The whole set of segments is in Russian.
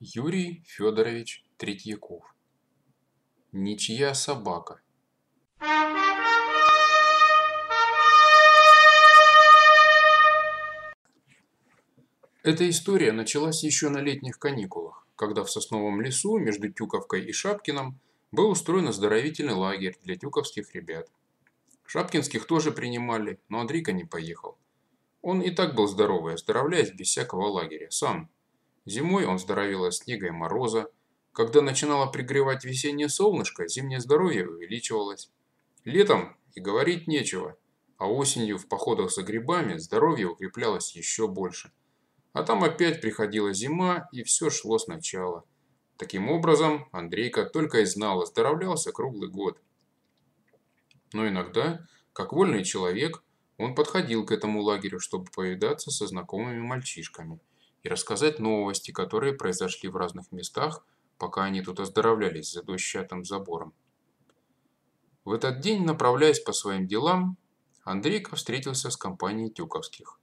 Юрий Федорович Третьяков. Ничья собака. Эта история началась еще на летних каникулах, когда в сосновом лесу между Тюковкой и Шапкиным был устроен оздоровительный лагерь для тюковских ребят. Шапкинских тоже принимали, но Андрейка не поехал. Он и так был здоровый, оздоровляясь без всякого лагеря, сам. Зимой он здоровел от снега и мороза. Когда начинало пригревать весеннее солнышко, зимнее здоровье увеличивалось. Летом и говорить нечего, а осенью в походах за грибами здоровье укреплялось еще больше. А там опять приходила зима, и все шло сначала. Таким образом, Андрейка только и знал, оздоровлялся круглый год. Но иногда, как вольный человек, он подходил к этому лагерю, чтобы повидаться со знакомыми мальчишками – и рассказать новости, которые произошли в разных местах, пока они тут оздоровлялись за дощатым забором. В этот день, направляясь по своим делам, Андрейка встретился с компанией Тюковских.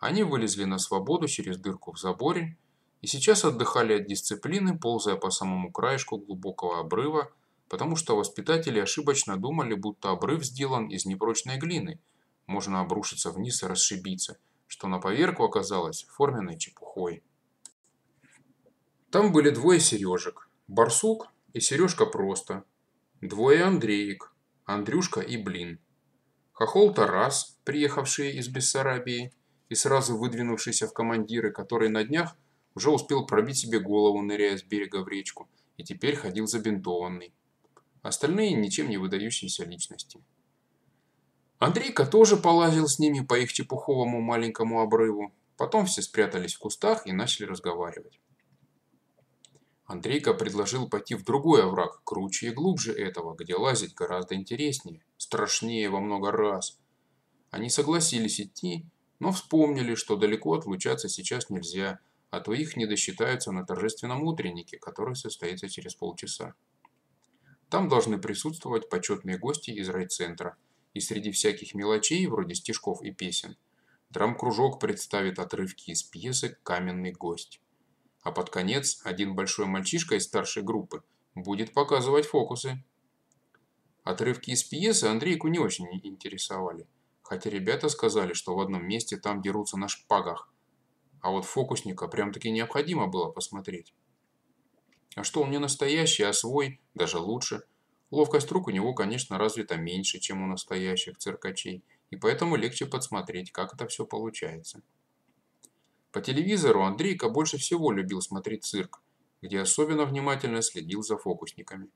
Они вылезли на свободу через дырку в заборе и сейчас отдыхали от дисциплины, ползая по самому краешку глубокого обрыва, потому что воспитатели ошибочно думали, будто обрыв сделан из непрочной глины, можно обрушиться вниз и расшибиться – что на поверку оказалось форменной чепухой. Там были двое Сережек, Барсук и Сережка просто, двое Андреек, Андрюшка и Блин. Хохол Тарас, приехавший из Бессарабии и сразу выдвинувшийся в командиры, который на днях уже успел пробить себе голову, ныряя с берега в речку, и теперь ходил забинтованный. Остальные ничем не выдающиеся личности. Андрейка тоже полазил с ними по их чепуховому маленькому обрыву. Потом все спрятались в кустах и начали разговаривать. Андрейка предложил пойти в другой овраг, круче и глубже этого, где лазить гораздо интереснее, страшнее во много раз. Они согласились идти, но вспомнили, что далеко отлучаться сейчас нельзя, а то их не досчитаются на торжественном утреннике, который состоится через полчаса. Там должны присутствовать почетные гости из райцентра – и среди всяких мелочей, вроде стишков и песен, драм-кружок представит отрывки из пьесы «Каменный гость». А под конец один большой мальчишка из старшей группы будет показывать фокусы. Отрывки из пьесы Андрейку не очень интересовали, хотя ребята сказали, что в одном месте там дерутся на шпагах, а вот фокусника прям-таки необходимо было посмотреть. А что он не настоящий, а свой, даже лучше – Ловкость рук у него, конечно, развита меньше, чем у настоящих циркачей, и поэтому легче подсмотреть, как это все получается. По телевизору Андрейка больше всего любил смотреть цирк, где особенно внимательно следил за фокусниками.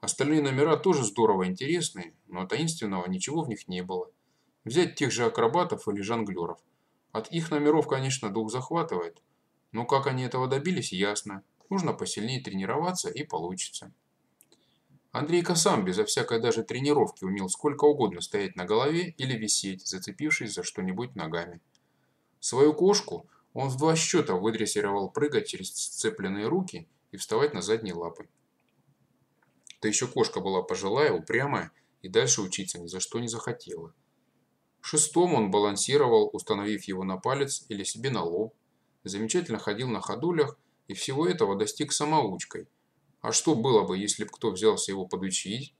Остальные номера тоже здорово интересные, но таинственного ничего в них не было. Взять тех же акробатов или жонглеров. От их номеров, конечно, дух захватывает, но как они этого добились, ясно. Нужно посильнее тренироваться и получится. Андрейка сам безо всякой даже тренировки умел сколько угодно стоять на голове или висеть, зацепившись за что-нибудь ногами. Свою кошку он в два счета выдрессировал прыгать через сцепленные руки и вставать на задние лапы. Да еще кошка была пожилая, упрямая и дальше учиться ни за что не захотела. Шестом он балансировал, установив его на палец или себе на лоб, замечательно ходил на ходулях и всего этого достиг самоучкой – а что было бы, если бы кто взялся его подучить?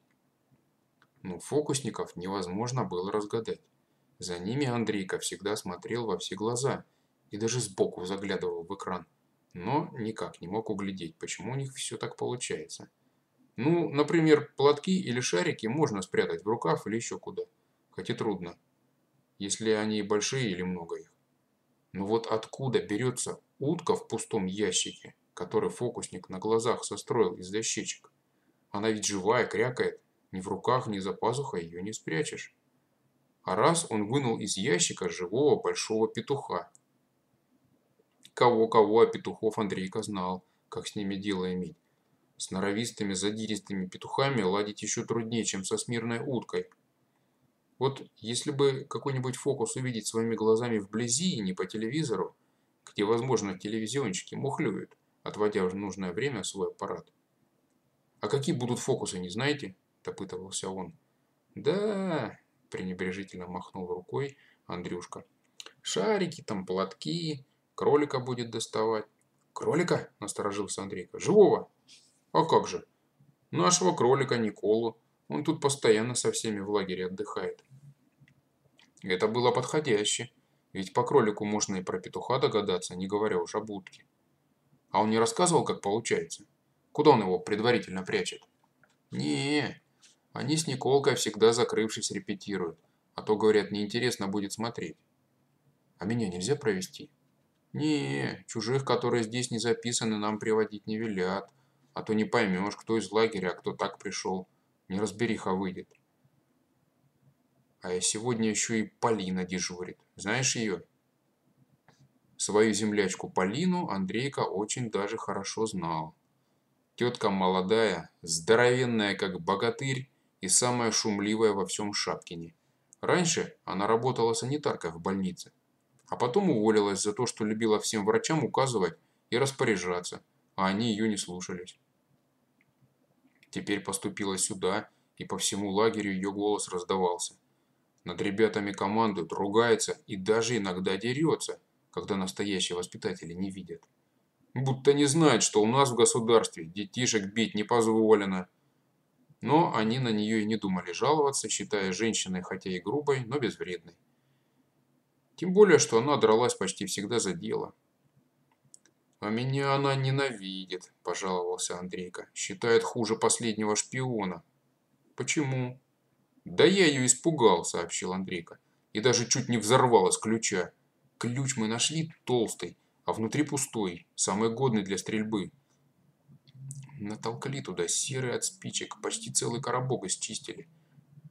Ну, фокусников невозможно было разгадать. За ними Андрейка всегда смотрел во все глаза и даже сбоку заглядывал в экран. Но никак не мог углядеть, почему у них все так получается. Ну, например, платки или шарики можно спрятать в рукав или еще куда. Хоть и трудно, если они большие или много их. Но вот откуда берется утка в пустом ящике? Который фокусник на глазах состроил из дощечек. Она ведь живая, крякает. Ни в руках, ни за пазухой ее не спрячешь. А раз он вынул из ящика живого большого петуха. Кого-кого, а петухов Андрейка знал, как с ними дело иметь. С норовистыми, задиристыми петухами ладить еще труднее, чем со смирной уткой. Вот если бы какой-нибудь фокус увидеть своими глазами вблизи и не по телевизору, где, возможно, телевизионщики мухлюют, отводя в нужное время свой аппарат. «А какие будут фокусы, не знаете?» – допытывался он. «Да», – пренебрежительно махнул рукой Андрюшка. «Шарики, там платки, кролика будет доставать. Кролика? Насторожился Андрейка. Живого? А как же? Нашего кролика Николу. Он тут постоянно со всеми в лагере отдыхает. Это было подходяще. Ведь по кролику можно и про петуха догадаться, не говоря уж о будке. А он не рассказывал, как получается? Куда он его предварительно прячет? не они с Николкой всегда закрывшись репетируют. А то, говорят, неинтересно будет смотреть. А меня нельзя провести? Не, чужих, которые здесь не записаны, нам приводить не велят. А то не поймешь, кто из лагеря, а кто так пришел. Неразбериха выйдет. А я сегодня еще и Полина дежурит. Знаешь ее? Свою землячку Полину Андрейка очень даже хорошо знал. Тетка молодая, здоровенная, как богатырь, и самая шумливая во всем Шапкине. Раньше она работала санитаркой в больнице, а потом уволилась за то, что любила всем врачам указывать и распоряжаться, а они ее не слушались. Теперь поступила сюда, и по всему лагерю ее голос раздавался. Над ребятами командует, ругается и даже иногда дерется, когда настоящие воспитатели не видят. Будто не знает, что у нас в государстве детишек бить не позволено. Но они на нее и не думали жаловаться, считая женщиной хотя и грубой, но безвредной. Тем более, что она дралась почти всегда за дело. «А меня она ненавидит», – пожаловался Андрейка. «Считает хуже последнего шпиона». «Почему?» «Да я ее испугал», – сообщил Андрейка. «И даже чуть не взорвал из ключа. Ключ мы нашли толстый, а внутри пустой, самый годный для стрельбы. Натолкали туда серый от спичек, почти целый коробок исчистили.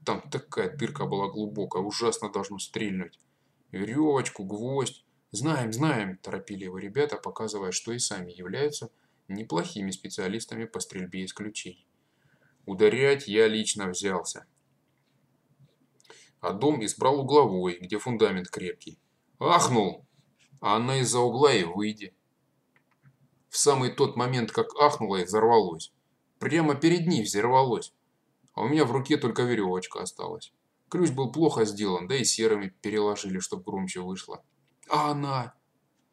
Там такая дырка была глубокая, ужасно должно стрельнуть. Веревочку, гвоздь. Знаем, знаем, торопили его ребята, показывая, что и сами являются неплохими специалистами по стрельбе из ключей. Ударять я лично взялся. А дом избрал угловой, где фундамент крепкий. Ахнул! а она из-за угла и выйди. В самый тот момент, как ахнуло и взорвалось. Прямо перед ней взорвалось. А у меня в руке только веревочка осталась. Ключ был плохо сделан, да и серыми переложили, чтоб громче вышло. А она...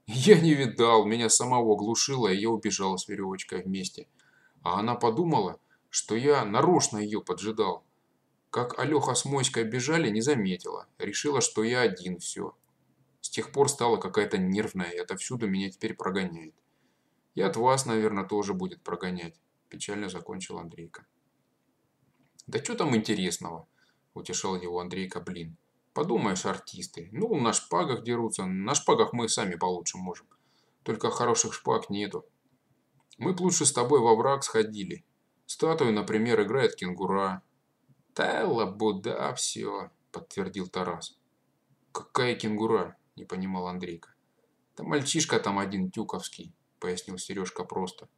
Я не видал, меня самого глушило, и я убежал с веревочкой вместе. А она подумала, что я нарочно ее поджидал. Как Алёха с Моськой бежали, не заметила. Решила, что я один все. С тех пор стала какая-то нервная и отовсюду меня теперь прогоняет. И от вас, наверное, тоже будет прогонять. Печально закончил Андрейка. Да что там интересного? Утешал его Андрейка, блин. Подумаешь, артисты. Ну, на шпагах дерутся. На шпагах мы сами получше можем. Только хороших шпаг нету. Мы б лучше с тобой во враг сходили. Статую, например, играет кенгура. Та лабуда все, подтвердил Тарас. Какая кенгура? Не понимал Андрейка. Да мальчишка там один тюковский, пояснил Сережка просто.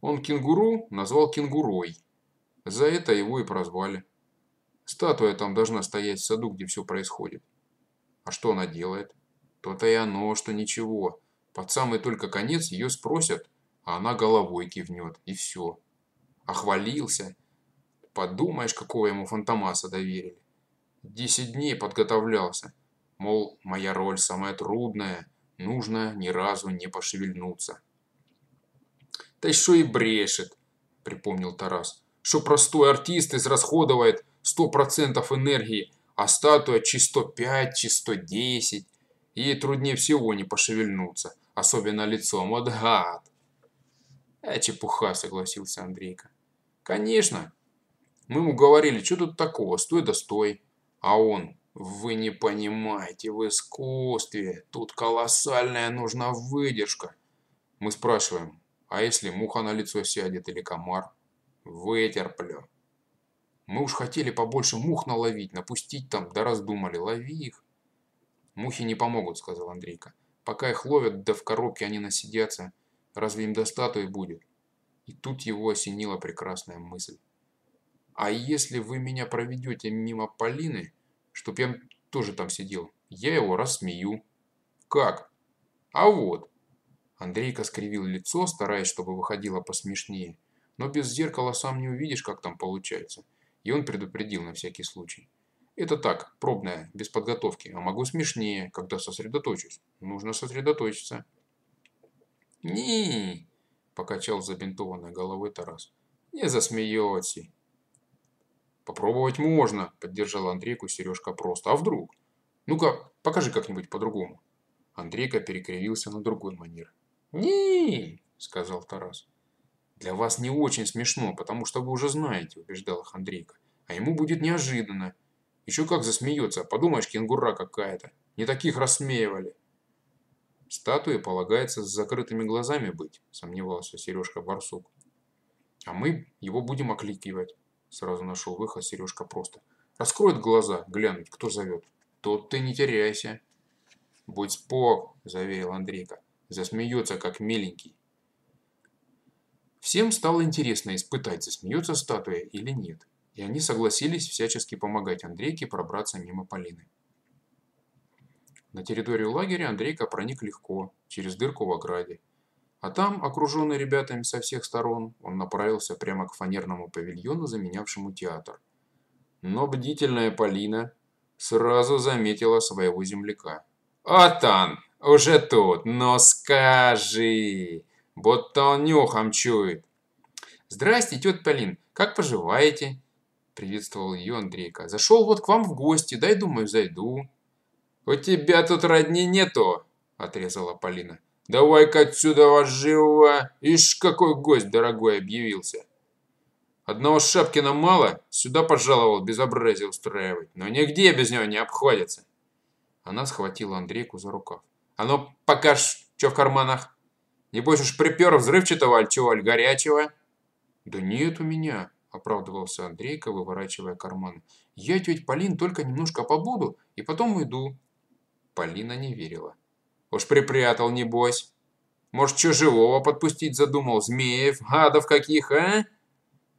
Он кенгуру назвал кенгурой. За это его и прозвали. Статуя там должна стоять в саду, где все происходит. А что она делает? То-то и оно, что ничего. Под самый только конец ее спросят, а она головой кивнет, и все. Охвалился. Подумаешь, какого ему фантомаса доверили. Десять дней подготовлялся. Мол, моя роль самая трудная, нужно ни разу не пошевельнуться. «Да еще и брешет», – припомнил Тарас, – «что простой артист израсходывает 100% энергии, а статуя чи 105, чи 110. Ей труднее всего не пошевельнуться, особенно лицом. Вот гад!» «А чепуха», – согласился Андрейка. «Конечно. Мы ему говорили, что тут такого, стой да стой. А он, вы не понимаете, в искусстве тут колоссальная нужна выдержка. Мы спрашиваем, а если муха на лицо сядет или комар? Вытерплю. Мы уж хотели побольше мух наловить, напустить там, да раздумали, лови их. Мухи не помогут, сказал Андрейка. Пока их ловят, да в коробке они насидятся, разве им до статуи будет? И тут его осенила прекрасная мысль. А если вы меня проведете мимо Полины, чтоб я тоже там сидел. Я его рассмею. Как? А вот. Андрейка скривил лицо, стараясь, чтобы выходило посмешнее. Но без зеркала сам не увидишь, как там получается. И он предупредил на всякий случай. Это так, пробное, без подготовки. А могу смешнее, когда сосредоточусь. Нужно сосредоточиться. «Не!» – покачал забинтованной головой Тарас. «Не засмеется!» «Попробовать можно», – поддержал Андрейку Сережка просто. «А вдруг? Ну-ка, покажи как-нибудь по-другому». Андрейка перекривился на другой манер. не сказал Тарас. «Для вас не очень смешно, потому что вы уже знаете», – убеждал их Андрейка. «А ему будет неожиданно. Еще как засмеется. Подумаешь, кенгура какая-то. Не таких рассмеивали». «Статуе полагается с закрытыми глазами быть», – сомневался Сережка Барсук. «А мы его будем окликивать», – сразу нашел выход Сережка просто. «Раскроет глаза, глянуть, кто зовет. Тот ты не теряйся». «Будь спок», – заверил Андрейка. «Засмеется, как миленький». Всем стало интересно испытать, засмеется статуя или нет. И они согласились всячески помогать Андрейке пробраться мимо Полины. На территорию лагеря Андрейка проник легко, через дырку в ограде. А там, окруженный ребятами со всех сторон, он направился прямо к фанерному павильону, заменявшему театр. Но бдительная Полина сразу заметила своего земляка. «Вот он, уже тут, но скажи, будто он нюхом чует». «Здрасте, тетя Полин, как поживаете?» Приветствовал ее Андрейка. «Зашел вот к вам в гости, дай, думаю, зайду». «У тебя тут родни нету!» – отрезала Полина. «Давай-ка отсюда вас живо! Ишь, какой гость дорогой объявился!» Одного Шапкина мало, сюда пожаловал безобразие устраивать, но нигде без него не обходится. Она схватила Андрейку за рукав. «А ну, покаж, что в карманах! Небось уж припер взрывчатого, аль чего, аль горячего!» «Да нет у меня!» – оправдывался Андрейка, выворачивая карман. «Я, тетя Полин, только немножко побуду и потом уйду. Полина не верила. «Уж припрятал, небось. Может, что живого подпустить задумал? Змеев, гадов каких, а?»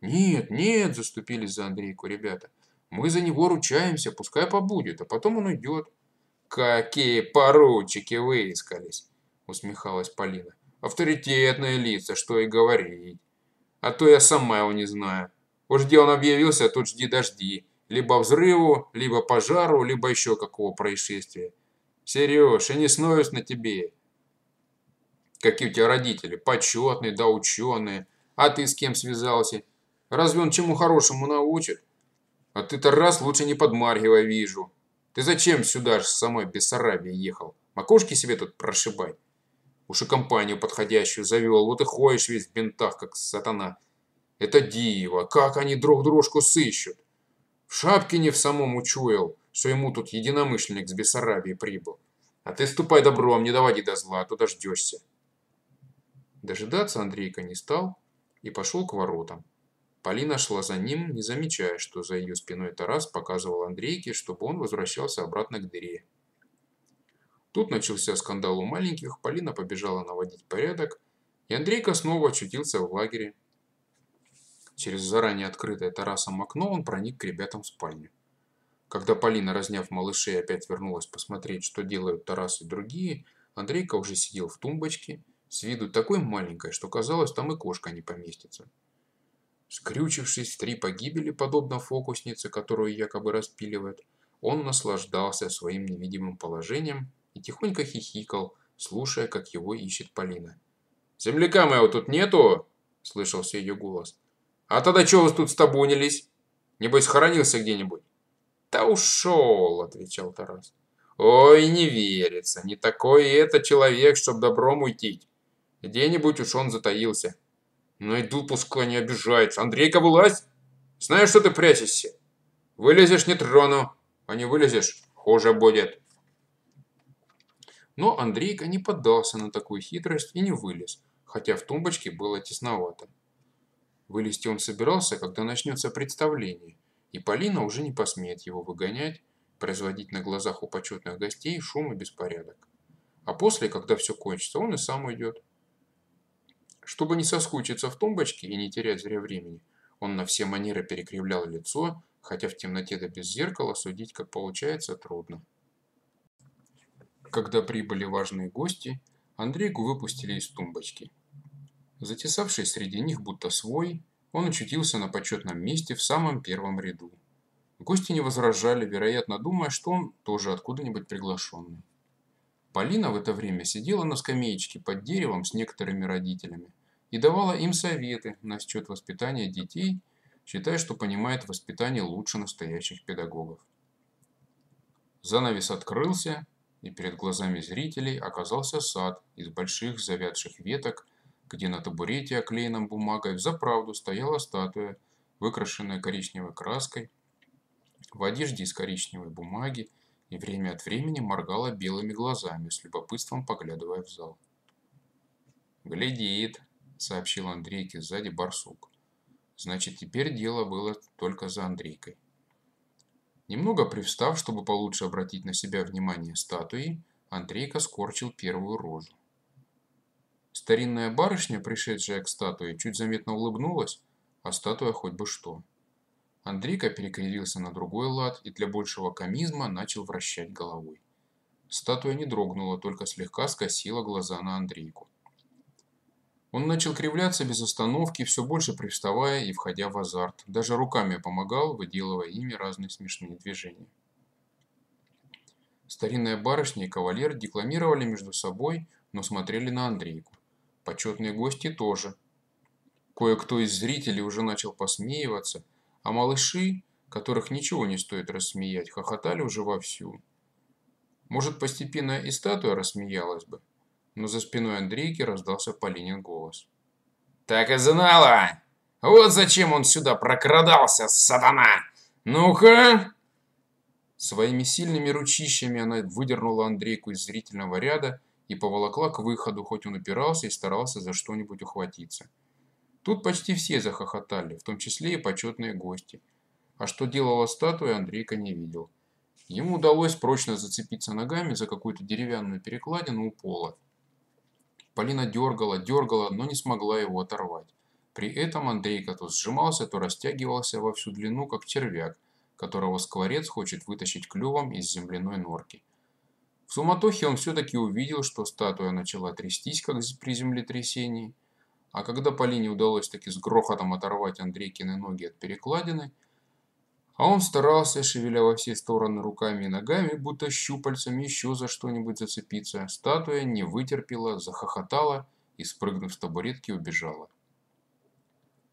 «Нет, нет», – заступились за Андрейку ребята. «Мы за него ручаемся, пускай побудет, а потом он уйдет». «Какие поручики выискались!» – усмехалась Полина. «Авторитетные лица, что и говорить. А то я сама его не знаю. Уж где он объявился, тут жди-дожди. Либо взрыву, либо пожару, либо еще какого происшествия. Сереж, я не сноюсь на тебе. Какие у тебя родители? Почетные, да ученые. А ты с кем связался? Разве он чему хорошему научит? А ты-то раз лучше не подмаргивай, вижу. Ты зачем сюда же с самой Бессарабии ехал? Макушки себе тут прошибай. Уж и компанию подходящую завел, вот и ходишь весь в бинтах, как сатана. Это диво, как они друг дружку сыщут. В шапке не в самом учуял что ему тут единомышленник с Бессарабии прибыл. А ты ступай добром, не доводи до зла, а то дождешься. Дожидаться Андрейка не стал и пошел к воротам. Полина шла за ним, не замечая, что за ее спиной Тарас показывал Андрейке, чтобы он возвращался обратно к дыре. Тут начался скандал у маленьких, Полина побежала наводить порядок, и Андрейка снова очутился в лагере. Через заранее открытое Тарасом окно он проник к ребятам в спальню. Когда Полина, разняв малышей, опять вернулась посмотреть, что делают Тарас и другие, Андрейка уже сидел в тумбочке, с виду такой маленькой, что казалось, там и кошка не поместится. Скрючившись в три погибели, подобно фокуснице, которую якобы распиливает, он наслаждался своим невидимым положением и тихонько хихикал, слушая, как его ищет Полина. «Земляка моего тут нету?» – слышался ее голос. «А тогда чего вы тут стабунились? Небось, хоронился где-нибудь?» «Да ушел», — отвечал Тарас. «Ой, не верится, не такой это человек, чтоб добром уйти. Где-нибудь уж он затаился. Найду, пускай не обижается. Андрейка, вылазь! Знаешь, что ты прячешься? Вылезешь, не трону, а не вылезешь, хуже будет». Но Андрейка не поддался на такую хитрость и не вылез, хотя в тумбочке было тесновато. Вылезти он собирался, когда начнется представление, и Полина уже не посмеет его выгонять, производить на глазах у почетных гостей шум и беспорядок. А после, когда все кончится, он и сам уйдет. Чтобы не соскучиться в тумбочке и не терять зря времени, он на все манеры перекривлял лицо, хотя в темноте да без зеркала судить, как получается, трудно. Когда прибыли важные гости, Андрейку выпустили из тумбочки. Затесавшись среди них будто свой, он очутился на почетном месте в самом первом ряду. Гости не возражали, вероятно, думая, что он тоже откуда-нибудь приглашенный. Полина в это время сидела на скамеечке под деревом с некоторыми родителями и давала им советы насчет воспитания детей, считая, что понимает воспитание лучше настоящих педагогов. Занавес открылся, и перед глазами зрителей оказался сад из больших завядших веток, где на табурете, оклеенном бумагой, взаправду стояла статуя, выкрашенная коричневой краской, в одежде из коричневой бумаги и время от времени моргала белыми глазами, с любопытством поглядывая в зал. «Глядит», — сообщил Андрейке сзади барсук. Значит, теперь дело было только за Андрейкой. Немного привстав, чтобы получше обратить на себя внимание статуи, Андрейка скорчил первую рожу. Старинная барышня, пришедшая к статуе, чуть заметно улыбнулась, а статуя хоть бы что. Андрейка перекривился на другой лад и для большего комизма начал вращать головой. Статуя не дрогнула, только слегка скосила глаза на Андрейку. Он начал кривляться без остановки, все больше привставая и входя в азарт. Даже руками помогал, выделывая ими разные смешные движения. Старинная барышня и кавалер декламировали между собой, но смотрели на Андрейку. Почетные гости тоже. Кое-кто из зрителей уже начал посмеиваться, а малыши, которых ничего не стоит рассмеять, хохотали уже вовсю. Может, постепенно и статуя рассмеялась бы, но за спиной Андрейки раздался Полинин голос. «Так и знала! Вот зачем он сюда прокрадался, сатана! Ну-ка!» Своими сильными ручищами она выдернула Андрейку из зрительного ряда и поволокла к выходу, хоть он упирался и старался за что-нибудь ухватиться. Тут почти все захохотали, в том числе и почетные гости. А что делала статуя, Андрейка не видел. Ему удалось прочно зацепиться ногами за какую-то деревянную перекладину у пола. Полина дергала, дергала, но не смогла его оторвать. При этом Андрейка то сжимался, то растягивался во всю длину, как червяк, которого скворец хочет вытащить клювом из земляной норки. В суматохе он все-таки увидел, что статуя начала трястись, как при землетрясении, а когда Полине удалось таки с грохотом оторвать Андрейкины ноги от перекладины, а он старался, шевеля во все стороны руками и ногами, будто щупальцами еще за что-нибудь зацепиться, статуя не вытерпела, захохотала и, спрыгнув с табуретки, убежала.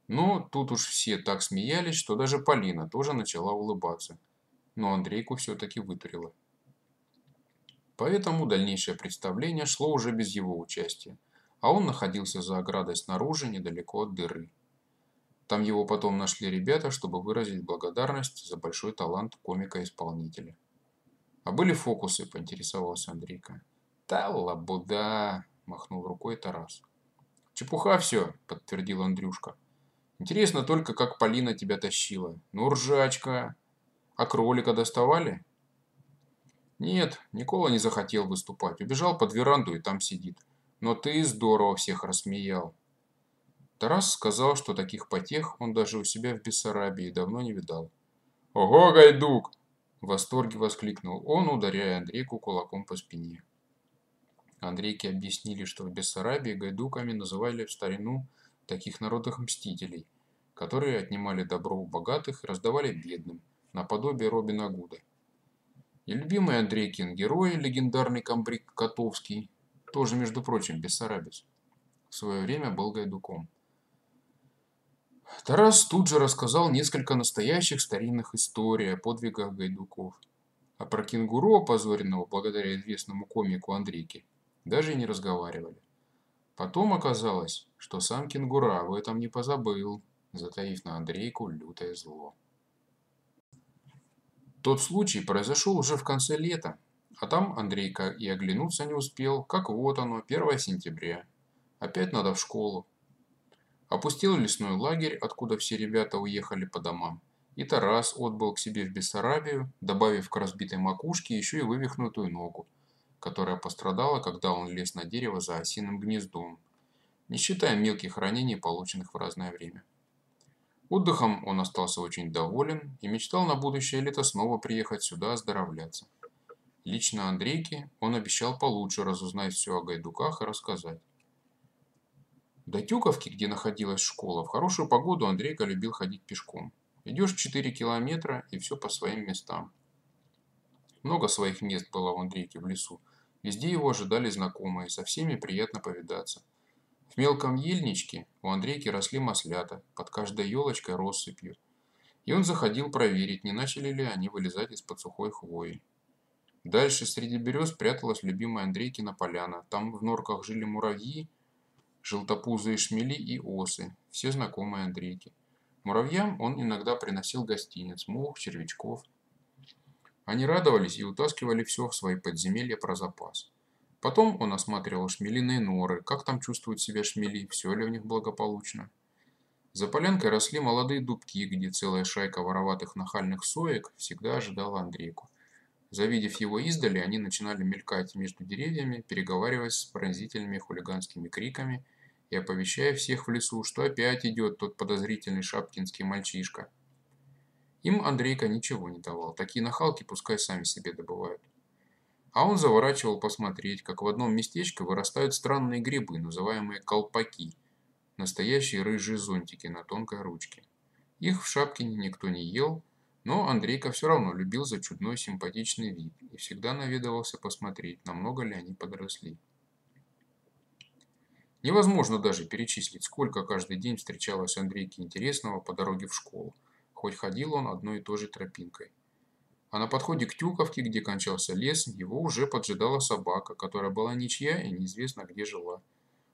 Но тут уж все так смеялись, что даже Полина тоже начала улыбаться. Но Андрейку все-таки вытурила. Поэтому дальнейшее представление шло уже без его участия а он находился за оградой снаружи, недалеко от дыры. Там его потом нашли ребята, чтобы выразить благодарность за большой талант комика-исполнителя. «А были фокусы?» – поинтересовался Андрейка. «Та лабуда!» – махнул рукой Тарас. «Чепуха все!» – подтвердил Андрюшка. «Интересно только, как Полина тебя тащила. Ну, ржачка! А кролика доставали?» «Нет, Никола не захотел выступать. Убежал под веранду и там сидит. Но ты здорово всех рассмеял. Тарас сказал, что таких потех он даже у себя в Бессарабии давно не видал. «Ого, Гайдук!» – в восторге воскликнул он, ударяя Андрейку кулаком по спине. Андрейке объяснили, что в Бессарабии гайдуками называли в старину таких народных мстителей, которые отнимали добро у богатых и раздавали бедным, наподобие Робина Гуда. И любимый Андрейкин герой, легендарный комбриг Котовский, тоже, между прочим, бессарабец. В свое время был гайдуком. Тарас тут же рассказал несколько настоящих старинных историй о подвигах гайдуков. А про кенгуру, опозоренного благодаря известному комику Андрейке, даже не разговаривали. Потом оказалось, что сам кенгура об этом не позабыл, затаив на Андрейку лютое зло. Тот случай произошел уже в конце лета, а там Андрейка и оглянуться не успел, как вот оно, 1 сентября. Опять надо в школу. Опустил лесной лагерь, откуда все ребята уехали по домам. И Тарас отбыл к себе в Бессарабию, добавив к разбитой макушке еще и вывихнутую ногу, которая пострадала, когда он лез на дерево за осиным гнездом, не считая мелких ранений, полученных в разное время. Отдыхом он остался очень доволен и мечтал на будущее лето снова приехать сюда оздоровляться. Лично Андрейке он обещал получше разузнать все о гайдуках и рассказать. До Тюковки, где находилась школа, в хорошую погоду Андрейка любил ходить пешком. Идешь 4 километра и все по своим местам. Много своих мест было в Андрейке в лесу. Везде его ожидали знакомые, со всеми приятно повидаться. В мелком ельничке у Андрейки росли маслята, под каждой елочкой россыпью. И он заходил проверить, не начали ли они вылезать из-под сухой хвои. Дальше среди берез пряталась любимая Андрейкина поляна. Там в норках жили муравьи, желтопузые шмели и осы, все знакомые Андрейке. Муравьям он иногда приносил гостиниц, мух, червячков. Они радовались и утаскивали все в свои подземелья про запас. Потом он осматривал шмелиные норы, как там чувствуют себя шмели, все ли у них благополучно. За полянкой росли молодые дубки, где целая шайка вороватых нахальных соек всегда ожидала Андрейку. Завидев его издали, они начинали мелькать между деревьями, переговариваясь с пронзительными хулиганскими криками и оповещая всех в лесу, что опять идет тот подозрительный шапкинский мальчишка. Им Андрейка ничего не давал, такие нахалки пускай сами себе добывают. А он заворачивал посмотреть, как в одном местечке вырастают странные грибы, называемые колпаки, настоящие рыжие зонтики на тонкой ручке. Их в Шапкине никто не ел, но Андрейка все равно любил за чудной симпатичный вид и всегда наведывался посмотреть, намного ли они подросли. Невозможно даже перечислить, сколько каждый день встречалось Андрейке интересного по дороге в школу, хоть ходил он одной и той же тропинкой. А на подходе к Тюковке, где кончался лес, его уже поджидала собака, которая была ничья и неизвестно где жила.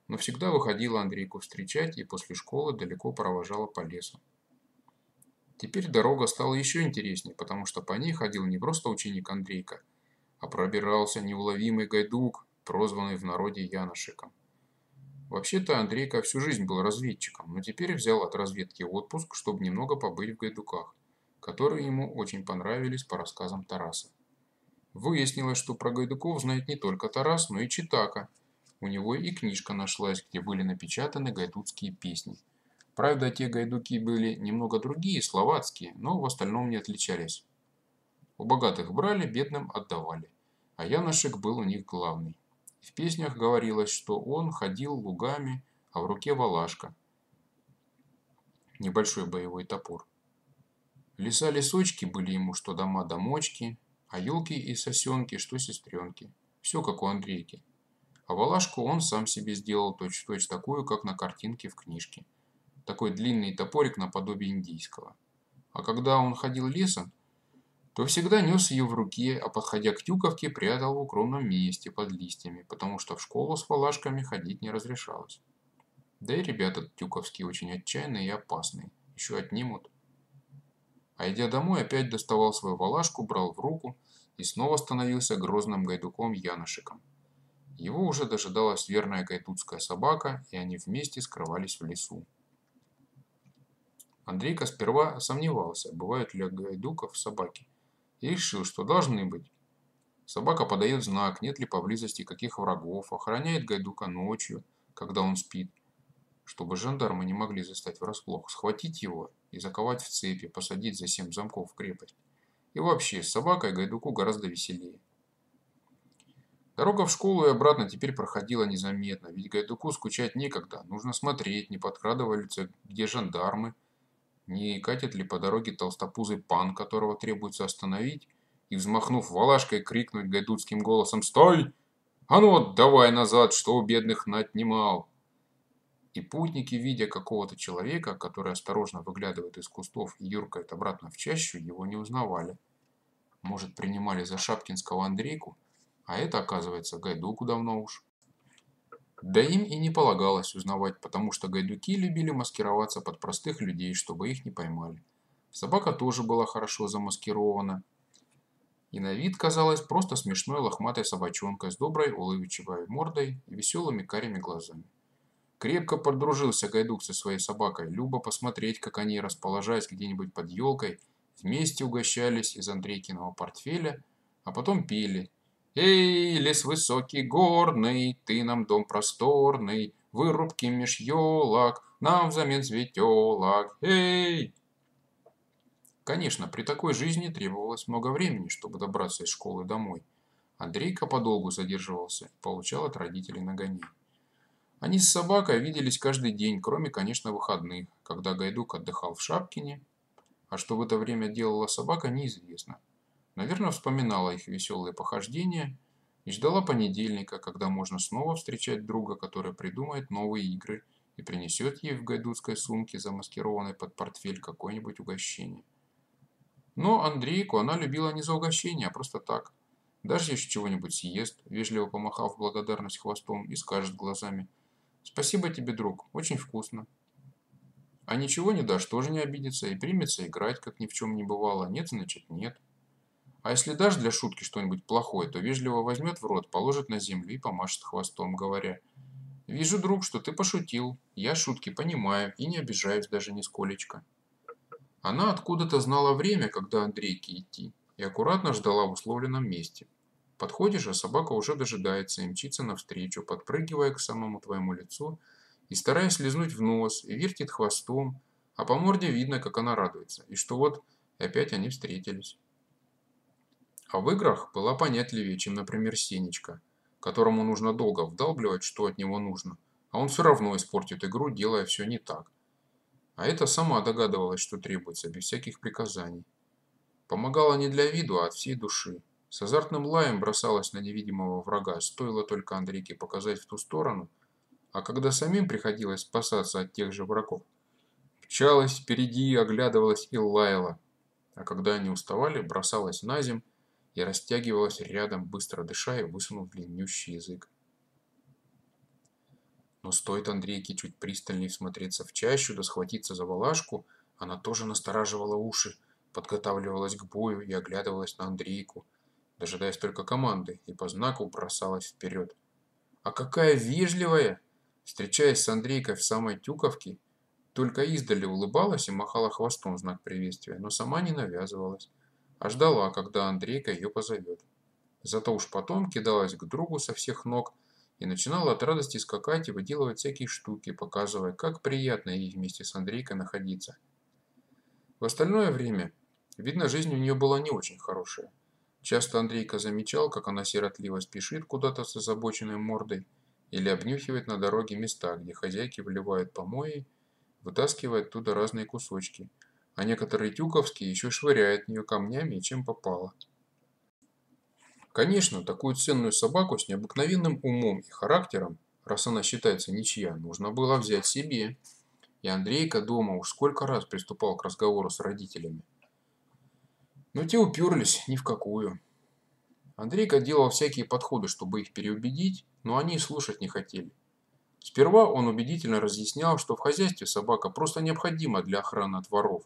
Но всегда выходила Андрейку встречать и после школы далеко провожала по лесу. Теперь дорога стала еще интереснее, потому что по ней ходил не просто ученик Андрейка, а пробирался неуловимый гайдук, прозванный в народе Яношиком. Вообще-то Андрейка всю жизнь был разведчиком, но теперь взял от разведки отпуск, чтобы немного побыть в гайдуках, которые ему очень понравились по рассказам Тараса. Выяснилось, что про гайдуков знает не только Тарас, но и Читака. У него и книжка нашлась, где были напечатаны гайдутские песни. Правда, те гайдуки были немного другие, словацкие, но в остальном не отличались. У богатых брали, бедным отдавали. А Яношек был у них главный. В песнях говорилось, что он ходил лугами, а в руке валашка. Небольшой боевой топор. Леса-лесочки были ему что дома-домочки, а елки и сосенки, что сестренки. Все как у Андрейки. А валашку он сам себе сделал точь-в-точь -точь такую, как на картинке в книжке. Такой длинный топорик наподобие индийского. А когда он ходил лесом, то всегда нес ее в руке, а подходя к тюковке, прятал в укромном месте под листьями, потому что в школу с фалашками ходить не разрешалось. Да и ребята тюковские очень отчаянные и опасные, еще отнимут. А идя домой, опять доставал свою валашку, брал в руку и снова становился грозным гайдуком Яношиком. Его уже дожидалась верная гайдутская собака, и они вместе скрывались в лесу. Андрейка сперва сомневался, бывают ли гайдуков собаки и решил, что должны быть. Собака подает знак, нет ли поблизости каких врагов, охраняет гайдука ночью, когда он спит, чтобы жандармы не могли застать врасплох, схватить его и заковать в цепи, посадить за семь замков в крепость. И вообще, с собакой гайдуку гораздо веселее. Дорога в школу и обратно теперь проходила незаметно, ведь гайдуку скучать некогда, нужно смотреть, не подкрадываются где жандармы, не катит ли по дороге толстопузый пан, которого требуется остановить, и, взмахнув валашкой, крикнуть гайдутским голосом «Стой! А ну вот давай назад, что у бедных наотнимал!» И путники, видя какого-то человека, который осторожно выглядывает из кустов и юркает обратно в чащу, его не узнавали. Может, принимали за Шапкинского Андрейку, а это, оказывается, Гайдуку давно уж. Да им и не полагалось узнавать, потому что гайдуки любили маскироваться под простых людей, чтобы их не поймали. Собака тоже была хорошо замаскирована. И на вид казалась просто смешной лохматой собачонкой с доброй улыбчивой мордой и веселыми карими глазами. Крепко подружился Гайдук со своей собакой. Любо посмотреть, как они, расположаясь где-нибудь под елкой, вместе угощались из Андрейкиного портфеля, а потом пели – Эй, лес высокий, горный, ты нам дом просторный, Вырубки меж елок, нам взамен цветелок, эй! Конечно, при такой жизни требовалось много времени, чтобы добраться из школы домой. Андрейка подолгу задерживался и получал от родителей нагоняй. Они с собакой виделись каждый день, кроме, конечно, выходных, когда Гайдук отдыхал в Шапкине, а что в это время делала собака, неизвестно. Наверное, вспоминала их веселые похождения, и ждала понедельника, когда можно снова встречать друга, который придумает новые игры и принесет ей в гайдутской сумке, замаскированной под портфель, какое-нибудь угощение. Но Андрейку она любила не за угощение, а просто так. Даже если чего-нибудь съест, вежливо помахав благодарность хвостом и скажет глазами «Спасибо тебе, друг, очень вкусно». А ничего не дашь, тоже не обидится и примется играть, как ни в чем не бывало. Нет, значит нет. А если дашь для шутки что-нибудь плохое, то вежливо возьмет в рот, положит на землю и помашет хвостом, говоря, «Вижу, друг, что ты пошутил. Я шутки понимаю и не обижаюсь даже нисколечко». Она откуда-то знала время, когда Андрейке идти, и аккуратно ждала в условленном месте. Подходишь, а собака уже дожидается и мчится навстречу, подпрыгивая к самому твоему лицу и стараясь лизнуть в нос, и вертит хвостом, а по морде видно, как она радуется, и что вот опять они встретились. А в играх была понятливее, чем, например, Сенечка, которому нужно долго вдалбливать, что от него нужно, а он все равно испортит игру, делая все не так. А это сама догадывалась, что требуется, без всяких приказаний. Помогала не для виду, а от всей души. С азартным лаем бросалась на невидимого врага, стоило только Андрейке показать в ту сторону, а когда самим приходилось спасаться от тех же врагов, мчалась впереди, оглядывалась и лаяла, а когда они уставали, бросалась на земь, и растягивалась рядом, быстро дыша и высунув длиннющий язык. Но стоит Андрейке чуть пристальнее всмотреться в чащу да схватиться за валашку, она тоже настораживала уши, подготавливалась к бою и оглядывалась на Андрейку, дожидаясь только команды, и по знаку бросалась вперед. А какая вежливая! Встречаясь с Андрейкой в самой тюковке, только издали улыбалась и махала хвостом в знак приветствия, но сама не навязывалась а ждала, когда Андрейка ее позовет. Зато уж потом кидалась к другу со всех ног и начинала от радости скакать и выделывать всякие штуки, показывая, как приятно ей вместе с Андрейкой находиться. В остальное время, видно, жизнь у нее была не очень хорошая. Часто Андрейка замечал, как она сиротливо спешит куда-то с озабоченной мордой или обнюхивает на дороге места, где хозяйки вливают помои, вытаскивая оттуда разные кусочки – а некоторые тюковские еще швыряют в нее камнями и чем попало. Конечно, такую ценную собаку с необыкновенным умом и характером, раз она считается ничья, нужно было взять себе. И Андрейка дома уж сколько раз приступал к разговору с родителями. Но те уперлись ни в какую. Андрейка делал всякие подходы, чтобы их переубедить, но они слушать не хотели. Сперва он убедительно разъяснял, что в хозяйстве собака просто необходима для охраны от воров,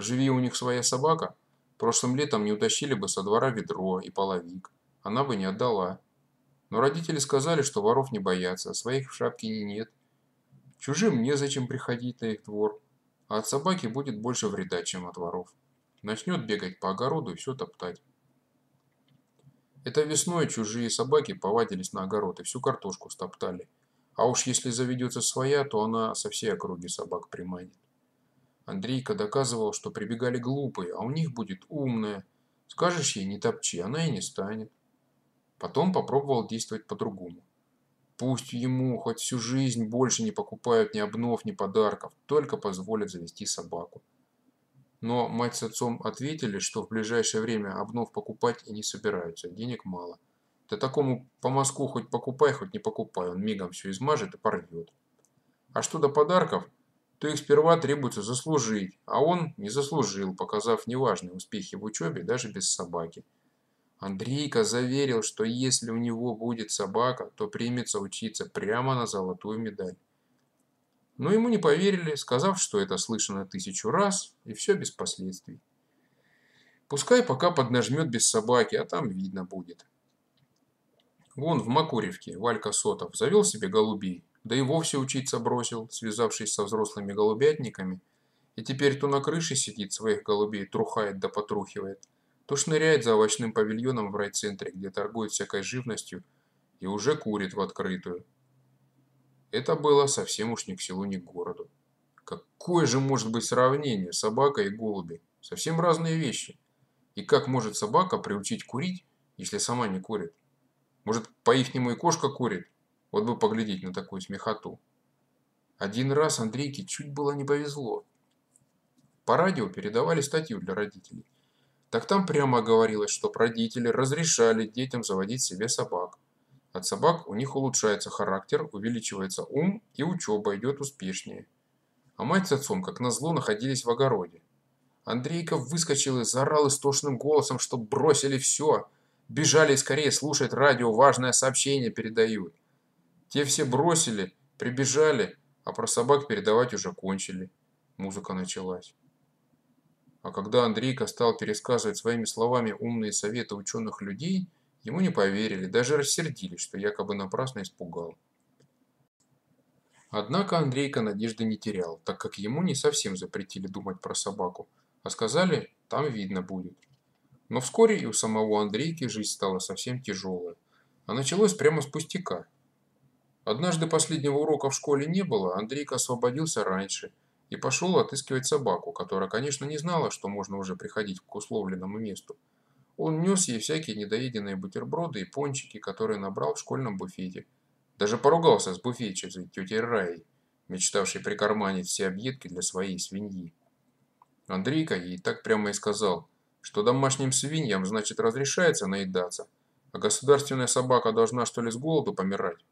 Живи у них своя собака, прошлым летом не утащили бы со двора ведро и половик. Она бы не отдала. Но родители сказали, что воров не боятся, а своих в шапке не нет. Чужим незачем приходить на их двор, а от собаки будет больше вреда, чем от воров. Начнет бегать по огороду и все топтать. Это весной чужие собаки повадились на огород и всю картошку стоптали. А уж если заведется своя, то она со всей округи собак приманит. Андрейка доказывал, что прибегали глупые, а у них будет умная. Скажешь ей не топчи, она и не станет. Потом попробовал действовать по-другому. Пусть ему хоть всю жизнь больше не покупают ни обнов, ни подарков, только позволят завести собаку. Но мать с отцом ответили, что в ближайшее время обнов покупать и не собираются, денег мало. Да такому по Москву хоть покупай, хоть не покупай, он мигом все измажет и порвет. А что до подарков, то их сперва требуется заслужить, а он не заслужил, показав неважные успехи в учебе даже без собаки. Андрейка заверил, что если у него будет собака, то примется учиться прямо на золотую медаль. Но ему не поверили, сказав, что это слышано тысячу раз, и все без последствий. Пускай пока поднажмет без собаки, а там видно будет. Вон в Макуревке Валька Сотов завел себе голубей, да и вовсе учиться бросил, связавшись со взрослыми голубятниками, и теперь то на крыше сидит, своих голубей трухает да потрухивает, то шныряет за овощным павильоном в райцентре, где торгует всякой живностью, и уже курит в открытую. Это было совсем уж ни к селу, ни к городу. Какое же может быть сравнение собака и голуби? Совсем разные вещи. И как может собака приучить курить, если сама не курит? Может, по-ихнему и кошка курит, вот бы поглядеть на такую смехоту. Один раз Андрейке чуть было не повезло. По радио передавали статью для родителей. Так там прямо говорилось, что родители разрешали детям заводить себе собак. От собак у них улучшается характер, увеличивается ум и учеба идет успешнее. А мать с отцом, как назло, находились в огороде. Андрейка выскочил и заорал истошным голосом, что бросили все. Бежали скорее слушать радио, важное сообщение передают. Те все бросили, прибежали, а про собак передавать уже кончили. Музыка началась. А когда Андрейка стал пересказывать своими словами умные советы ученых людей, ему не поверили, даже рассердились, что якобы напрасно испугал. Однако Андрейка надежды не терял, так как ему не совсем запретили думать про собаку, а сказали, там видно будет. Но вскоре и у самого Андрейки жизнь стала совсем тяжелая, а началось прямо с пустяка. Однажды последнего урока в школе не было, Андрейка освободился раньше – и пошел отыскивать собаку, которая, конечно, не знала, что можно уже приходить к условленному месту. Он нес ей всякие недоеденные бутерброды и пончики, которые набрал в школьном буфете. Даже поругался с буфетчицей тетей Раей, мечтавшей прикарманить все объедки для своей свиньи. Андрейка ей так прямо и сказал, что домашним свиньям, значит, разрешается наедаться, а государственная собака должна что ли с голоду помирать.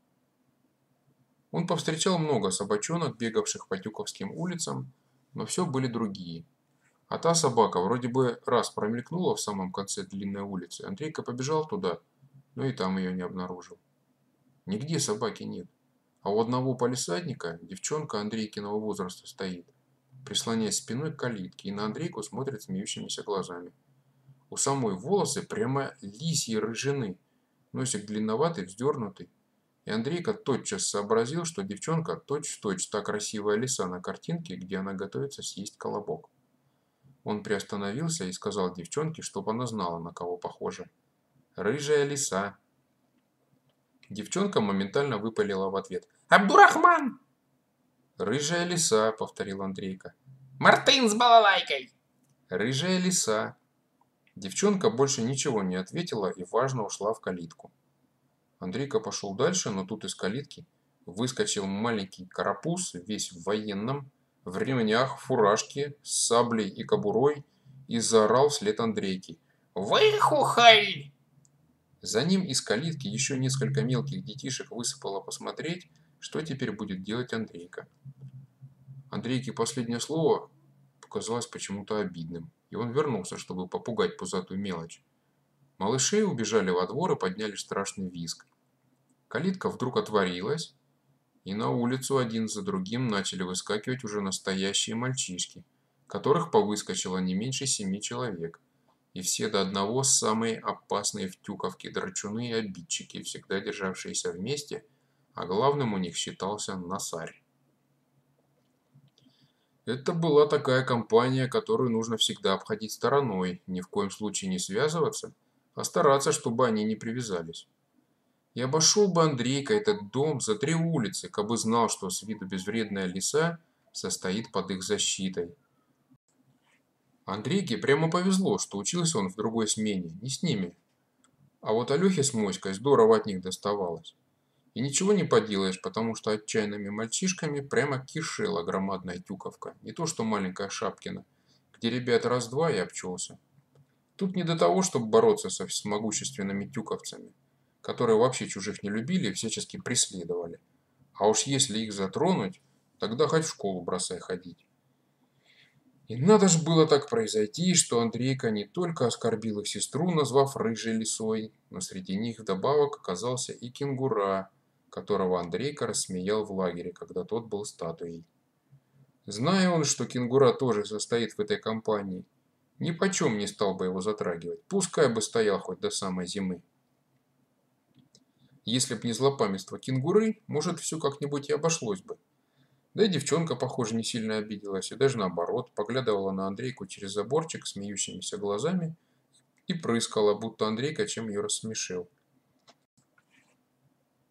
Он повстречал много собачонок, бегавших по Тюковским улицам, но все были другие. А та собака вроде бы раз промелькнула в самом конце длинной улицы. Андрейка побежал туда, но и там ее не обнаружил. Нигде собаки нет. А у одного полисадника девчонка Андрейкиного возраста стоит, прислоняясь спиной к калитке, и на Андрейку смотрит смеющимися глазами. У самой волосы прямо лисьи рыжины, носик длинноватый, вздернутый, и Андрейка тотчас сообразил, что девчонка точь-в-точь -точь та красивая лиса на картинке, где она готовится съесть колобок. Он приостановился и сказал девчонке, чтобы она знала, на кого похожа. «Рыжая лиса». Девчонка моментально выпалила в ответ. «Абдурахман!» «Рыжая лиса», — повторил Андрейка. «Мартын с балалайкой!» «Рыжая лиса». Девчонка больше ничего не ответила и важно ушла в калитку. Андрейка пошел дальше, но тут из калитки выскочил маленький карапуз, весь в военном, в ремнях, фуражке, с саблей и кобурой, и заорал вслед Андрейки. «Выхухоль!» За ним из калитки еще несколько мелких детишек высыпало посмотреть, что теперь будет делать Андрейка. Андрейке последнее слово показалось почему-то обидным, и он вернулся, чтобы попугать пузатую мелочь. Малыши убежали во двор и подняли страшный визг. Калитка вдруг отворилась, и на улицу один за другим начали выскакивать уже настоящие мальчишки, которых повыскочило не меньше семи человек. И все до одного самые опасные в тюковке драчуны и обидчики, всегда державшиеся вместе, а главным у них считался Насарь. Это была такая компания, которую нужно всегда обходить стороной, ни в коем случае не связываться – а стараться, чтобы они не привязались. И обошел бы Андрейка этот дом за три улицы, кабы знал, что с виду безвредная лиса состоит под их защитой. Андрейке прямо повезло, что учился он в другой смене, не с ними. А вот Алёхе с Моськой здорово от них доставалось. И ничего не поделаешь, потому что отчаянными мальчишками прямо кишела громадная тюковка, не то что маленькая Шапкина, где ребят раз-два и обчелся. Тут не до того, чтобы бороться со с могущественными тюковцами, которые вообще чужих не любили и всячески преследовали. А уж если их затронуть, тогда хоть в школу бросай ходить. И надо же было так произойти, что Андрейка не только оскорбил их сестру, назвав рыжей лисой, но среди них вдобавок оказался и кенгура, которого Андрейка рассмеял в лагере, когда тот был статуей. Зная он, что кенгура тоже состоит в этой компании, ни почем не стал бы его затрагивать, пускай бы стоял хоть до самой зимы. Если б не злопамятство кенгуры, может, все как-нибудь и обошлось бы. Да и девчонка, похоже, не сильно обиделась, и даже наоборот, поглядывала на Андрейку через заборчик смеющимися глазами и прыскала, будто Андрейка чем ее рассмешил.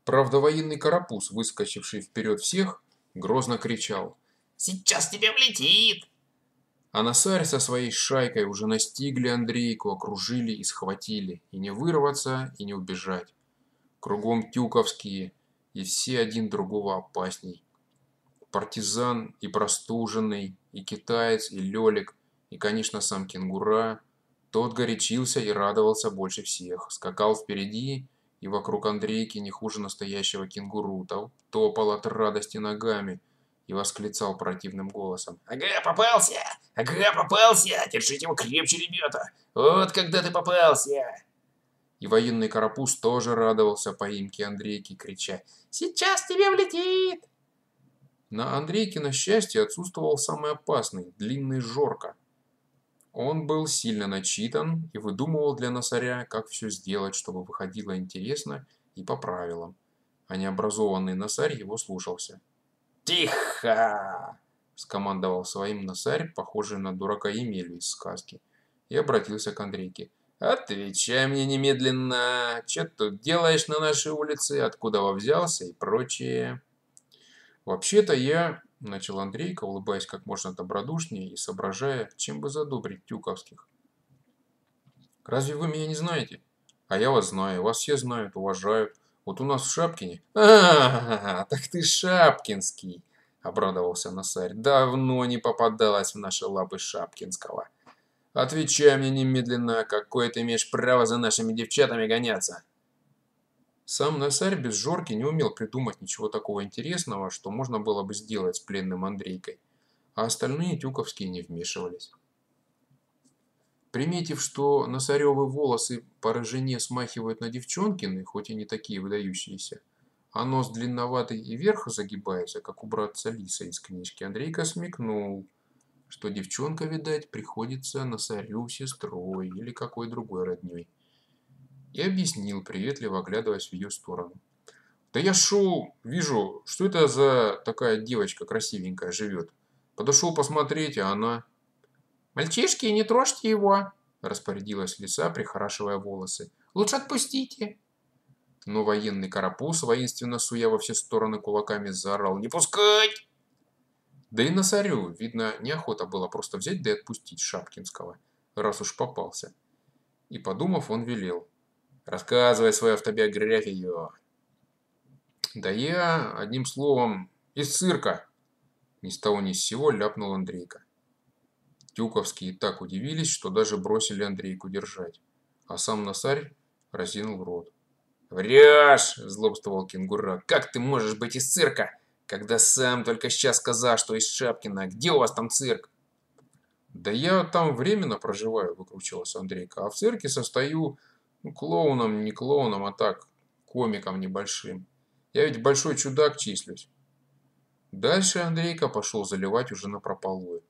Правда, военный карапуз, выскочивший вперед всех, грозно кричал. «Сейчас тебе влетит!» А Насарь со своей шайкой уже настигли Андрейку, окружили и схватили. И не вырваться, и не убежать. Кругом тюковские, и все один другого опасней. Партизан и простуженный, и китаец, и лёлик, и, конечно, сам кенгура. Тот горячился и радовался больше всех, скакал впереди и вокруг Андрейки не хуже настоящего кенгуру, топал от радости ногами и восклицал противным голосом. «Ага, попался! Ага, попался! Держите его крепче, ребята! Вот когда ты попался!» И военный карапуз тоже радовался поимке Андрейки, крича «Сейчас тебе влетит!» На Андрейке, на счастье, отсутствовал самый опасный, длинный Жорка. Он был сильно начитан и выдумывал для носаря, как все сделать, чтобы выходило интересно и по правилам. А необразованный носарь его слушался. «Тихо!» – скомандовал своим носарь, похожий на дурака Емелю из сказки, и обратился к Андрейке. «Отвечай мне немедленно, что ты тут делаешь на нашей улице, откуда во взялся и прочее». «Вообще-то я...» – начал Андрейка, улыбаясь как можно добродушнее и соображая, чем бы задобрить Тюковских. «Разве вы меня не знаете? А я вас знаю, вас все знают, уважают. Вот у нас в Шапкине...» а, так ты Шапкинский!» – обрадовался Носарь. «Давно не попадалась в наши лапы Шапкинского». Отвечай мне немедленно, какое ты имеешь право за нашими девчатами гоняться. Сам Носарь без Жорки не умел придумать ничего такого интересного, что можно было бы сделать с пленным Андрейкой, а остальные тюковские не вмешивались. Приметив, что Носаревы волосы по рыжине смахивают на девчонкины, хоть и не такие выдающиеся, а нос длинноватый и вверх загибается, как у братца Лиса из книжки, Андрейка смекнул, что девчонка, видать, приходится на царю сестрой или какой другой родней. И объяснил, приветливо оглядываясь в ее сторону. Да я шел, вижу, что это за такая девочка красивенькая живет. Подошел посмотреть, а она... «Мальчишки, не трожьте его!» распорядилась лиса, прихорашивая волосы. «Лучше отпустите!» Но военный карапуз, воинственно суя во все стороны кулаками, заорал «Не пускать!» Да и Носарю, видно, неохота было просто взять да и отпустить Шапкинского, раз уж попался. И подумав, он велел. «Рассказывай свою автобиографию». «Да я, одним словом, из цирка!» Ни с того ни с сего ляпнул Андрейка. Тюковские так удивились, что даже бросили Андрейку держать. А сам Носарь разинул рот. «Врешь!» – злобствовал кенгура. «Как ты можешь быть из цирка? Когда сам только сейчас сказал, что из Шапкина. Где у вас там цирк? Да я там временно проживаю, выкручивался Андрейка. А в цирке состою ну, клоуном, не клоуном, а так, комиком небольшим. Я ведь большой чудак числюсь. Дальше Андрейка пошел заливать уже на прополую.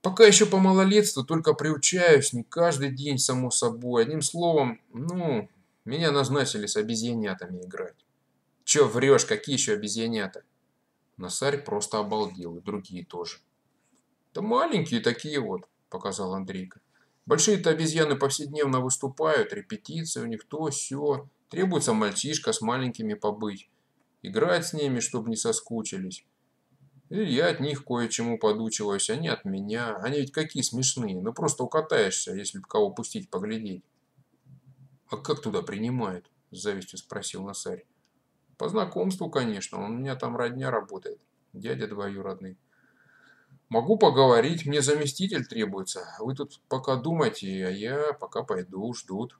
Пока еще по малолетству, только приучаюсь, не каждый день, само собой. Одним словом, ну, меня назначили с обезьянятами играть. Че врешь, какие еще обезьянята? Носарь просто обалдел, и другие тоже. Да маленькие такие вот, показал Андрейка. Большие-то обезьяны повседневно выступают, репетиции у них то, все. Требуется мальчишка с маленькими побыть. Играть с ними, чтобы не соскучились. И я от них кое-чему подучиваюсь, они от меня. Они ведь какие смешные, ну просто укатаешься, если бы кого пустить поглядеть. А как туда принимают? С завистью спросил Носарь. По знакомству, конечно, он у меня там родня работает, дядя двоюродный. Могу поговорить, мне заместитель требуется. Вы тут пока думайте, а я пока пойду, ждут.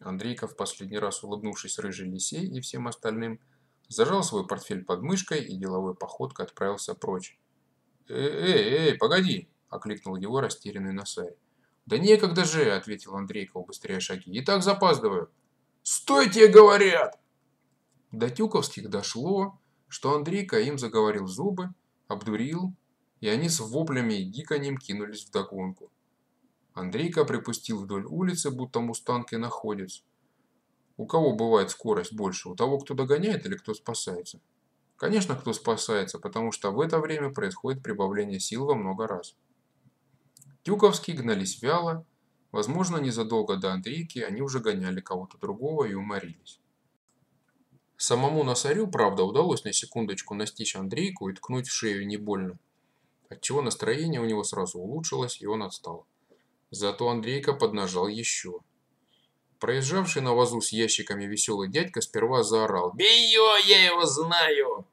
Андрейка в последний раз улыбнувшись рыжей лисей и всем остальным, зажал свой портфель под мышкой и деловой походкой отправился прочь. «Эй, эй, эй, погоди!» – окликнул его растерянный носарь. «Да некогда же!» – ответил Андрейка, убыстряя шаги. «И так запаздываю!» «Стойте, говорят!» До Тюковских дошло, что Андрейка им заговорил зубы, обдурил, и они с воплями и гиканьем кинулись в догонку. Андрейка припустил вдоль улицы, будто мустанг и находится. У кого бывает скорость больше? У того, кто догоняет или кто спасается? Конечно, кто спасается, потому что в это время происходит прибавление сил во много раз. Тюковские гнались вяло. Возможно, незадолго до Андрейки они уже гоняли кого-то другого и уморились. Самому носарю, правда, удалось на секундочку настичь Андрейку и ткнуть в шею не больно, отчего настроение у него сразу улучшилось, и он отстал. Зато Андрейка поднажал еще. Проезжавший на вазу с ящиками веселый дядька сперва заорал «Бей его, я его знаю!»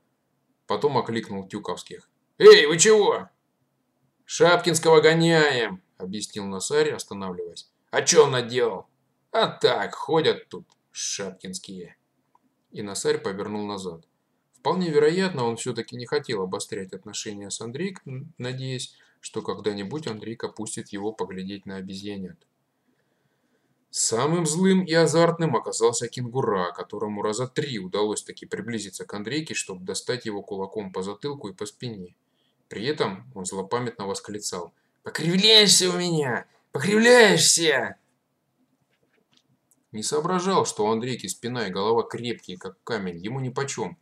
Потом окликнул Тюковских. «Эй, вы чего?» «Шапкинского гоняем!» объяснил Носарь, останавливаясь. А что он наделал? А так, ходят тут шапкинские. И Носарь повернул назад. Вполне вероятно, он все-таки не хотел обострять отношения с Андрейкой, надеясь, что когда-нибудь Андрейка пустит его поглядеть на обезьянят. Самым злым и азартным оказался кенгура, которому раза три удалось таки приблизиться к Андрейке, чтобы достать его кулаком по затылку и по спине. При этом он злопамятно восклицал «Покривляешься у меня! Покривляешься!» Не соображал, что у Андрейки спина и голова крепкие, как камень, ему нипочем.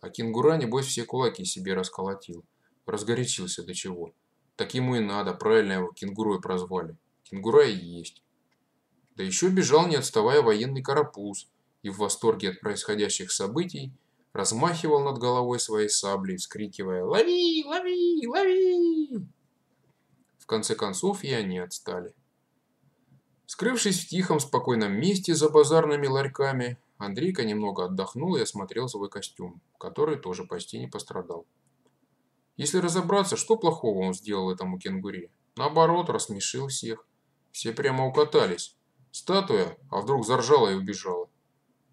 А кенгура, небось, все кулаки себе расколотил. Разгорячился до чего. Так ему и надо, правильно его кенгурой прозвали. Кенгура и есть. Да еще бежал, не отставая, военный карапуз, и в восторге от происходящих событий размахивал над головой своей саблей, вскрикивая «Лови! Лови! Лови!». В конце концов и они отстали. Скрывшись в тихом, спокойном месте за базарными ларьками, Андрейка немного отдохнул и осмотрел свой костюм, который тоже почти не пострадал. Если разобраться, что плохого он сделал этому кенгуре? Наоборот, рассмешил всех. Все прямо укатались. Статуя, а вдруг заржала и убежала.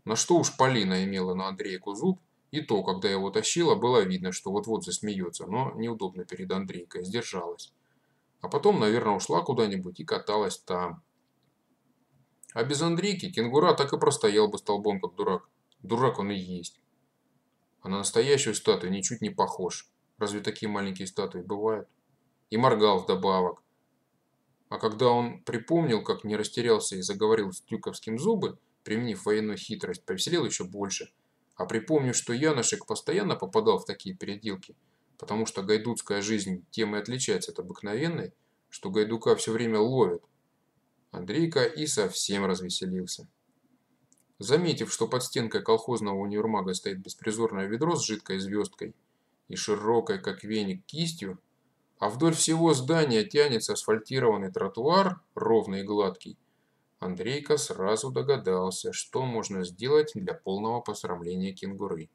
На что уж Полина имела на Андрейку зуб, и то, когда его тащила, было видно, что вот-вот засмеется, но неудобно перед Андрейкой, сдержалась. А потом, наверное, ушла куда-нибудь и каталась там. А без Андрейки кенгура так и простоял бы столбом, как дурак. Дурак он и есть. А на настоящую статую ничуть не похож. Разве такие маленькие статуи бывают? И моргал вдобавок. А когда он припомнил, как не растерялся и заговорил с Тюковским зубы, применив военную хитрость, повеселел еще больше. А припомнив, что Яношек постоянно попадал в такие переделки, потому что гайдутская жизнь тем и отличается от обыкновенной, что гайдука все время ловят. Андрейка и совсем развеселился. Заметив, что под стенкой колхозного универмага стоит беспризорное ведро с жидкой звездкой и широкой, как веник, кистью, а вдоль всего здания тянется асфальтированный тротуар, ровный и гладкий. Андрейка сразу догадался, что можно сделать для полного посрамления кенгуры.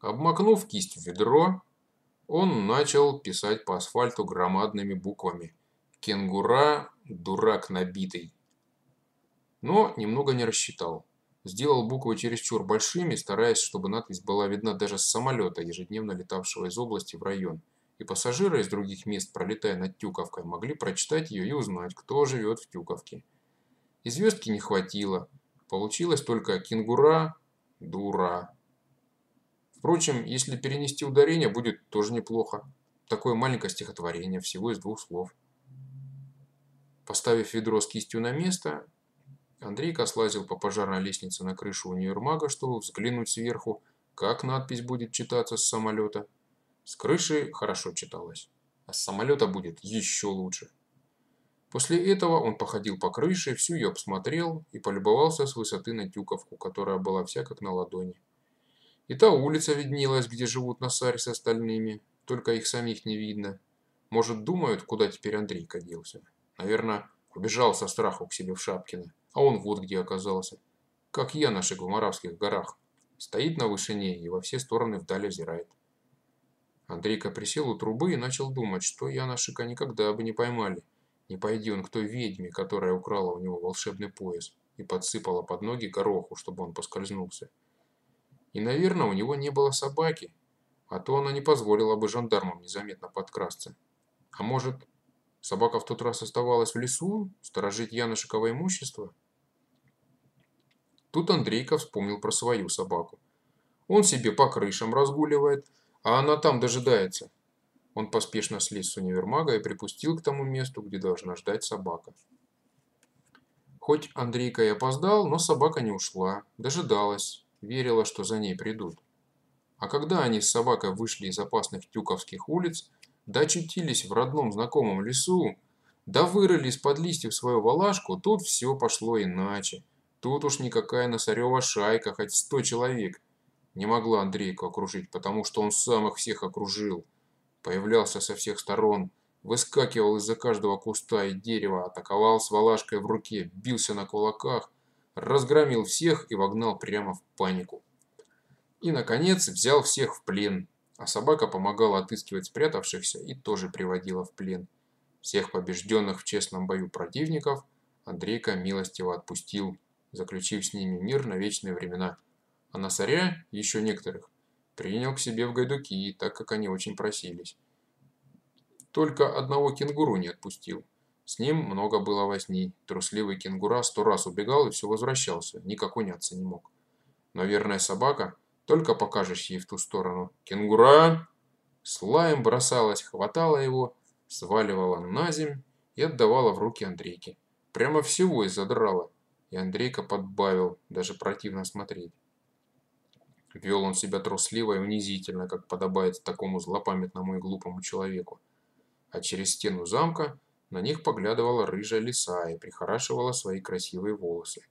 Обмакнув кисть в ведро, он начал писать по асфальту громадными буквами «Кенгура – дурак набитый». Но немного не рассчитал. Сделал буквы чересчур большими, стараясь, чтобы надпись была видна даже с самолета, ежедневно летавшего из области в район – и пассажиры из других мест, пролетая над Тюковкой, могли прочитать ее и узнать, кто живет в Тюковке. И звездки не хватило. Получилось только кенгура, дура. Впрочем, если перенести ударение, будет тоже неплохо. Такое маленькое стихотворение, всего из двух слов. Поставив ведро с кистью на место, Андрейка слазил по пожарной лестнице на крышу универмага, чтобы взглянуть сверху, как надпись будет читаться с самолета – с крыши хорошо читалось, а с самолета будет еще лучше. После этого он походил по крыше, всю ее обсмотрел и полюбовался с высоты на Тюковку, которая была вся как на ладони. И та улица виднелась, где живут Насарь с остальными, только их самих не видно. Может, думают, куда теперь Андрейка делся. Наверное, убежал со страху к себе в Шапкино, а он вот где оказался. Как я на в Моравских горах. Стоит на вышине и во все стороны вдали взирает. Андрейка присел у трубы и начал думать, что Яношика никогда бы не поймали. Не пойди он к той ведьме, которая украла у него волшебный пояс и подсыпала под ноги гороху, чтобы он поскользнулся. И, наверное, у него не было собаки, а то она не позволила бы жандармам незаметно подкрасться. А может, собака в тот раз оставалась в лесу, сторожить Яношиково имущество? Тут Андрейка вспомнил про свою собаку. Он себе по крышам разгуливает, а она там дожидается. Он поспешно слез с универмага и припустил к тому месту, где должна ждать собака. Хоть Андрейка и опоздал, но собака не ушла, дожидалась, верила, что за ней придут. А когда они с собакой вышли из опасных тюковских улиц, да очутились в родном знакомом лесу, да вырыли из-под листьев свою валашку, тут все пошло иначе. Тут уж никакая Носарева шайка, хоть сто человек – не могла Андрейку окружить, потому что он сам их всех окружил. Появлялся со всех сторон, выскакивал из-за каждого куста и дерева, атаковал с валашкой в руке, бился на кулаках, разгромил всех и вогнал прямо в панику. И, наконец, взял всех в плен, а собака помогала отыскивать спрятавшихся и тоже приводила в плен. Всех побежденных в честном бою противников Андрейка милостиво отпустил, заключив с ними мир на вечные времена. А Носаря, еще некоторых, принял к себе в гайдуки, так как они очень просились. Только одного кенгуру не отпустил. С ним много было возни. Трусливый кенгура сто раз убегал и все возвращался, никак уняться не мог. Но верная собака, только покажешь ей в ту сторону. «Кенгура!» С лаем бросалась, хватала его, сваливала на земь и отдавала в руки Андрейке. Прямо всего и задрала. И Андрейка подбавил, даже противно смотреть. Вел он себя трусливо и унизительно, как подобает такому злопамятному и глупому человеку. А через стену замка на них поглядывала рыжая лиса и прихорашивала свои красивые волосы.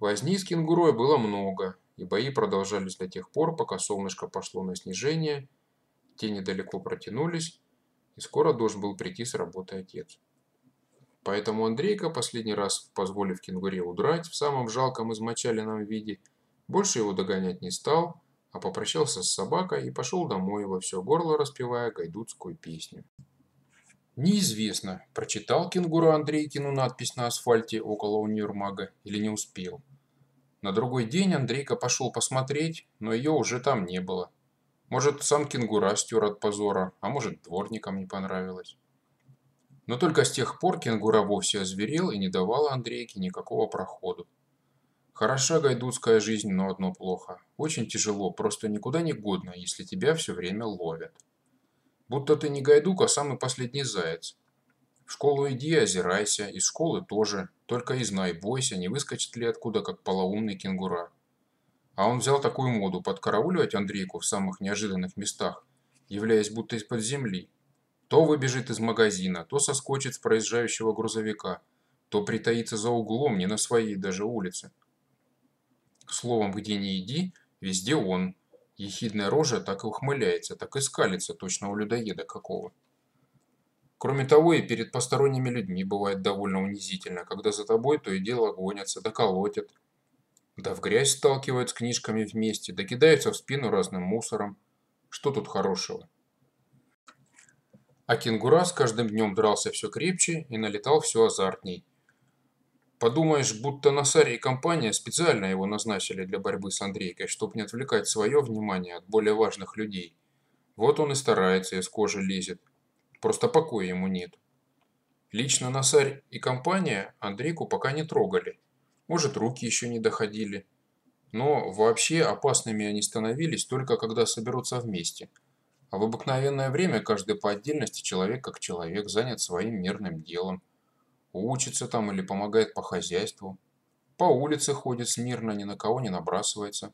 Возни с кенгурой было много, и бои продолжались до тех пор, пока солнышко пошло на снижение, тени далеко протянулись, и скоро должен был прийти с работы отец. Поэтому Андрейка, последний раз позволив кенгуре удрать в самом жалком измочаленном виде, больше его догонять не стал, а попрощался с собакой и пошел домой во все горло распевая гайдутскую песню. Неизвестно, прочитал кенгуру Андрейкину надпись на асфальте около универмага или не успел. На другой день Андрейка пошел посмотреть, но ее уже там не было. Может, сам кенгура стер от позора, а может, дворникам не понравилось. Но только с тех пор кенгура вовсе озверел и не давала Андрейке никакого проходу. Хороша гайдутская жизнь, но одно плохо. Очень тяжело, просто никуда не годно, если тебя все время ловят. Будто ты не гайдук, а самый последний заяц. В школу иди, озирайся, из школы тоже. Только и знай, бойся, не выскочит ли откуда, как полоумный кенгура. А он взял такую моду подкарауливать Андрейку в самых неожиданных местах, являясь будто из-под земли. То выбежит из магазина, то соскочит с проезжающего грузовика, то притаится за углом, не на своей даже улице. Словом, где ни иди, везде он, Ехидная рожа так и ухмыляется, так и скалится, точно у людоеда какого. Кроме того, и перед посторонними людьми бывает довольно унизительно, когда за тобой то и дело гонятся, да колотят. Да в грязь сталкивают с книжками вместе, да кидаются в спину разным мусором. Что тут хорошего? А кенгура с каждым днем дрался все крепче и налетал все азартней. Подумаешь, будто Насари и компания специально его назначили для борьбы с Андрейкой, чтобы не отвлекать свое внимание от более важных людей. Вот он и старается, из кожи лезет. Просто покоя ему нет. Лично Насарь и компания Андрейку пока не трогали. Может, руки еще не доходили. Но вообще опасными они становились только когда соберутся вместе. А в обыкновенное время каждый по отдельности человек как человек занят своим мирным делом. Учится там или помогает по хозяйству. По улице ходит смирно, ни на кого не набрасывается.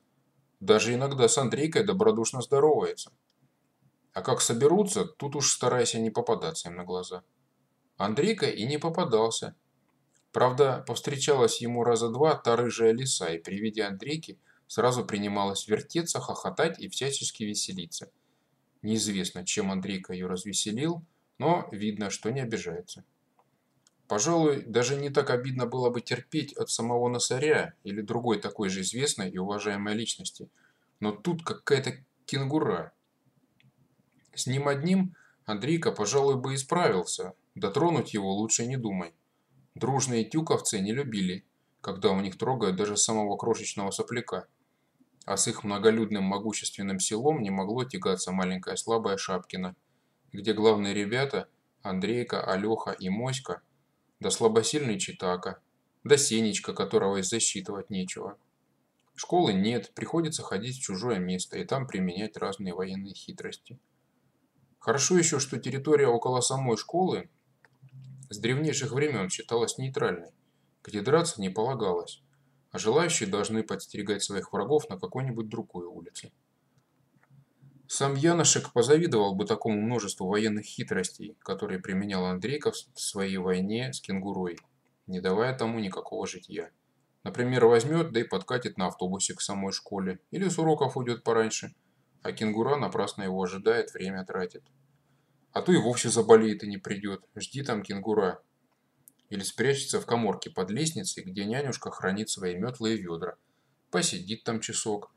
Даже иногда с Андрейкой добродушно здоровается. А как соберутся, тут уж старайся не попадаться им на глаза. Андрейка и не попадался. Правда, повстречалась ему раза два та рыжая лиса, и при виде Андрейки сразу принималась вертеться, хохотать и всячески веселиться. Неизвестно, чем Андрейка ее развеселил, но видно, что не обижается. Пожалуй, даже не так обидно было бы терпеть от самого Носаря или другой такой же известной и уважаемой личности. Но тут какая-то кенгура. С ним одним Андрейка, пожалуй, бы исправился. Дотронуть его лучше не думай. Дружные тюковцы не любили, когда у них трогают даже самого крошечного сопляка. А с их многолюдным могущественным селом не могло тягаться маленькая слабая Шапкина, где главные ребята Андрейка, Алёха и Моська – да слабосильный Читака, да Сенечка, которого и засчитывать нечего. Школы нет, приходится ходить в чужое место и там применять разные военные хитрости. Хорошо еще, что территория около самой школы с древнейших времен считалась нейтральной, где драться не полагалось, а желающие должны подстерегать своих врагов на какой-нибудь другой улице. Сам Яношек позавидовал бы такому множеству военных хитростей, которые применял Андрейков в своей войне с кенгурой, не давая тому никакого житья. Например, возьмет, да и подкатит на автобусе к самой школе, или с уроков уйдет пораньше, а кенгура напрасно его ожидает, время тратит. А то и вовсе заболеет и не придет, жди там кенгура. Или спрячется в коморке под лестницей, где нянюшка хранит свои метлы и ведра. Посидит там часок,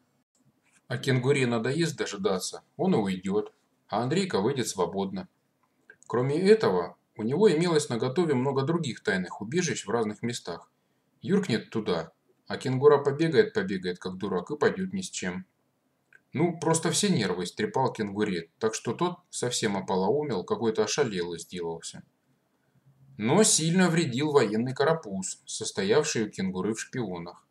а кенгуре надоест дожидаться, он и уйдет, а Андрейка выйдет свободно. Кроме этого, У него имелось наготове много других тайных убежищ в разных местах. Юркнет туда, а кенгура побегает-побегает, как дурак, и пойдет ни с чем. Ну, просто все нервы истрепал кенгуре, так что тот совсем ополоумел, какой-то ошалелый сделался. Но сильно вредил военный карапуз, состоявший у кенгуры в шпионах.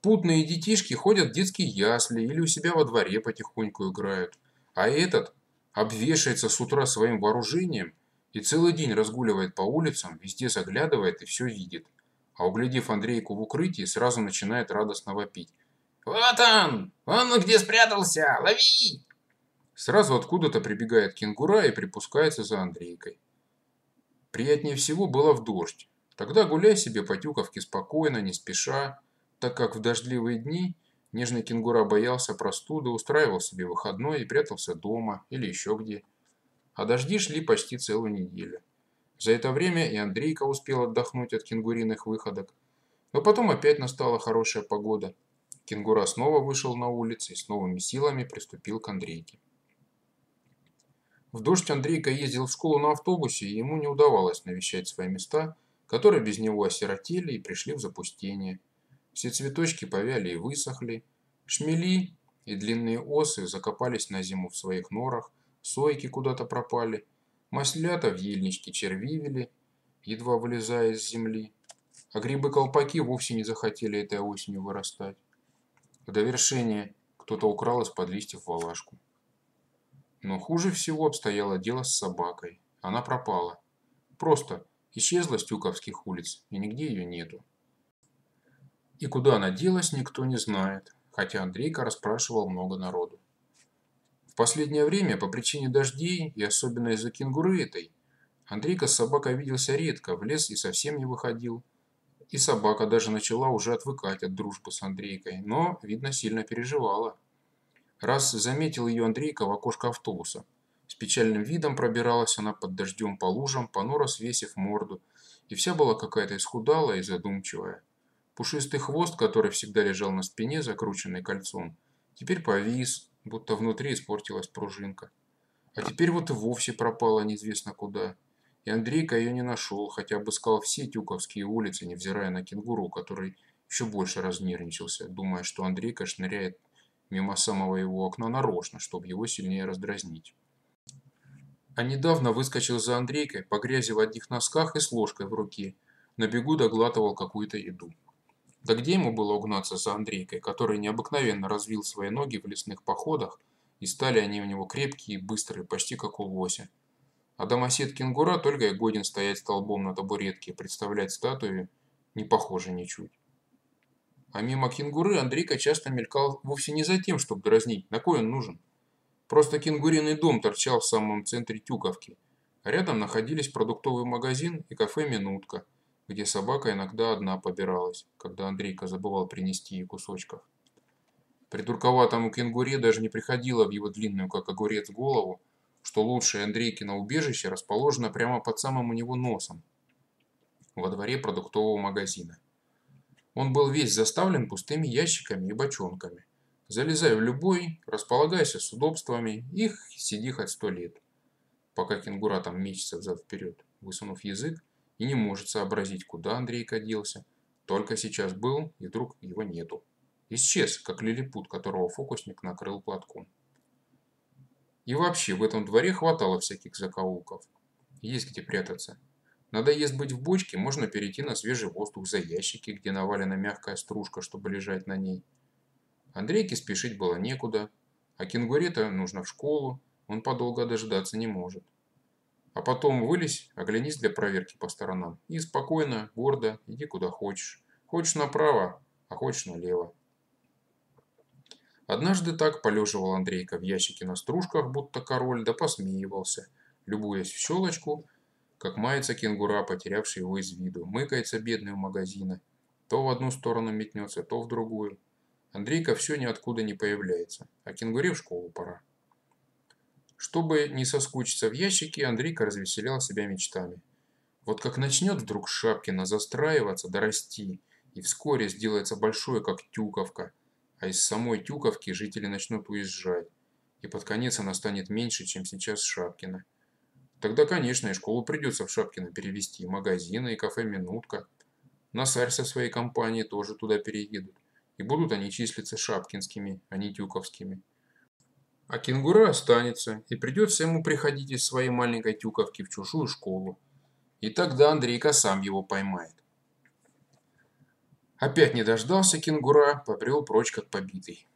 Путные детишки ходят в детские ясли или у себя во дворе потихоньку играют, а этот обвешается с утра своим вооружением и целый день разгуливает по улицам, везде заглядывает и все видит. А углядев Андрейку в укрытии, сразу начинает радостно вопить. «Вот он! Он где спрятался! Лови!» Сразу откуда-то прибегает кенгура и припускается за Андрейкой. Приятнее всего было в дождь. Тогда гуляй себе по тюковке спокойно, не спеша, так как в дождливые дни нежный кенгура боялся простуды, устраивал себе выходной и прятался дома или еще где. А дожди шли почти целую неделю. За это время и Андрейка успел отдохнуть от кенгуриных выходок. Но потом опять настала хорошая погода. Кенгура снова вышел на улицу и с новыми силами приступил к Андрейке. В дождь Андрейка ездил в школу на автобусе, и ему не удавалось навещать свои места, которые без него осиротели и пришли в запустение. Все цветочки повяли и высохли, шмели и длинные осы закопались на зиму в своих норах, сойки куда-то пропали, маслята в ельничке червивели, едва вылезая из земли, а грибы-колпаки вовсе не захотели этой осенью вырастать. В довершение кто-то украл из-под листьев валашку. Но хуже всего обстояло дело с собакой. Она пропала. Просто исчезла с Тюковских улиц, и нигде ее нету. И куда она делась, никто не знает, хотя Андрейка расспрашивал много народу. В последнее время, по причине дождей и особенно из-за кенгуры этой, Андрейка с собакой виделся редко, в лес и совсем не выходил. И собака даже начала уже отвыкать от дружбы с Андрейкой, но, видно, сильно переживала. Раз заметил ее Андрейка в окошко автобуса. С печальным видом пробиралась она под дождем по лужам, понуро свесив морду, и вся была какая-то исхудалая и задумчивая. Пушистый хвост, который всегда лежал на спине, закрученный кольцом, теперь повис, будто внутри испортилась пружинка. А теперь вот и вовсе пропала неизвестно куда. И Андрейка ее не нашел, хотя обыскал все тюковские улицы, невзирая на кенгуру, который еще больше разнервничался, думая, что Андрейка шныряет мимо самого его окна нарочно, чтобы его сильнее раздразнить. А недавно выскочил за Андрейкой по грязи в одних носках и с ложкой в руке. На бегу доглатывал какую-то еду. Да где ему было угнаться за Андрейкой, который необыкновенно развил свои ноги в лесных походах, и стали они у него крепкие и быстрые, почти как у лося. А домосед кенгура только и годен стоять столбом на табуретке представлять статую, не похоже ничуть. А мимо кенгуры Андрейка часто мелькал вовсе не за тем, чтобы дразнить, на кой он нужен. Просто кенгуриный дом торчал в самом центре Тюковки, а рядом находились продуктовый магазин и кафе «Минутка», где собака иногда одна побиралась, когда Андрейка забывал принести ей кусочков. Придурковатому кенгуре даже не приходило в его длинную, как огурец, голову, что лучшее Андрейкино убежище расположено прямо под самым у него носом, во дворе продуктового магазина. Он был весь заставлен пустыми ящиками и бочонками. Залезай в любой, располагайся с удобствами, их сиди хоть сто лет. Пока кенгура там мечется взад-вперед, высунув язык, и не может сообразить, куда Андрейка делся. Только сейчас был, и вдруг его нету. Исчез, как лилипут, которого фокусник накрыл платком. И вообще, в этом дворе хватало всяких закоулков. Есть где прятаться. Надоест быть в бочке, можно перейти на свежий воздух за ящики, где навалена мягкая стружка, чтобы лежать на ней. Андрейке спешить было некуда, а кенгуре-то нужно в школу, он подолго дождаться не может. А потом вылезь, оглянись для проверки по сторонам. И спокойно, гордо, иди куда хочешь. Хочешь направо, а хочешь налево. Однажды так полеживал Андрейка в ящике на стружках, будто король, да посмеивался, любуясь в щелочку, как мается кенгура, потерявший его из виду. Мыкается бедный у магазина. То в одну сторону метнется, то в другую. Андрейка все ниоткуда не появляется, а кенгуре в школу пора. Чтобы не соскучиться в ящике, Андрейка развеселял себя мечтами. Вот как начнет вдруг Шапкина застраиваться, дорасти, и вскоре сделается большой, как Тюковка, а из самой Тюковки жители начнут уезжать, и под конец она станет меньше, чем сейчас Шапкина. Тогда, конечно, и школу придется в Шапкино перевести, и магазины, и кафе «Минутка». Насарь со своей компанией тоже туда переедут. И будут они числиться шапкинскими, а не тюковскими. А кенгура останется, и придется ему приходить из своей маленькой тюковки в чужую школу. И тогда Андрейка сам его поймает. Опять не дождался кенгура, побрел прочь как побитый.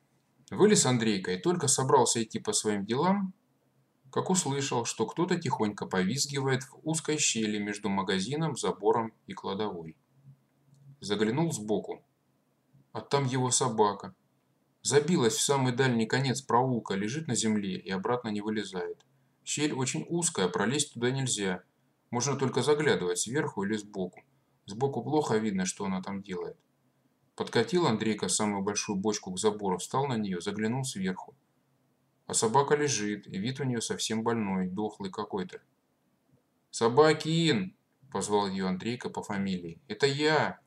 Вылез Андрейка и только собрался идти по своим делам, как услышал, что кто-то тихонько повизгивает в узкой щели между магазином, забором и кладовой. Заглянул сбоку, а там его собака. Забилась в самый дальний конец проулка, лежит на земле и обратно не вылезает. Щель очень узкая, пролезть туда нельзя. Можно только заглядывать сверху или сбоку. Сбоку плохо видно, что она там делает. Подкатил Андрейка самую большую бочку к забору, встал на нее, заглянул сверху. А собака лежит, и вид у нее совсем больной, дохлый какой-то. «Собакин!» – позвал ее Андрейка по фамилии. «Это я!»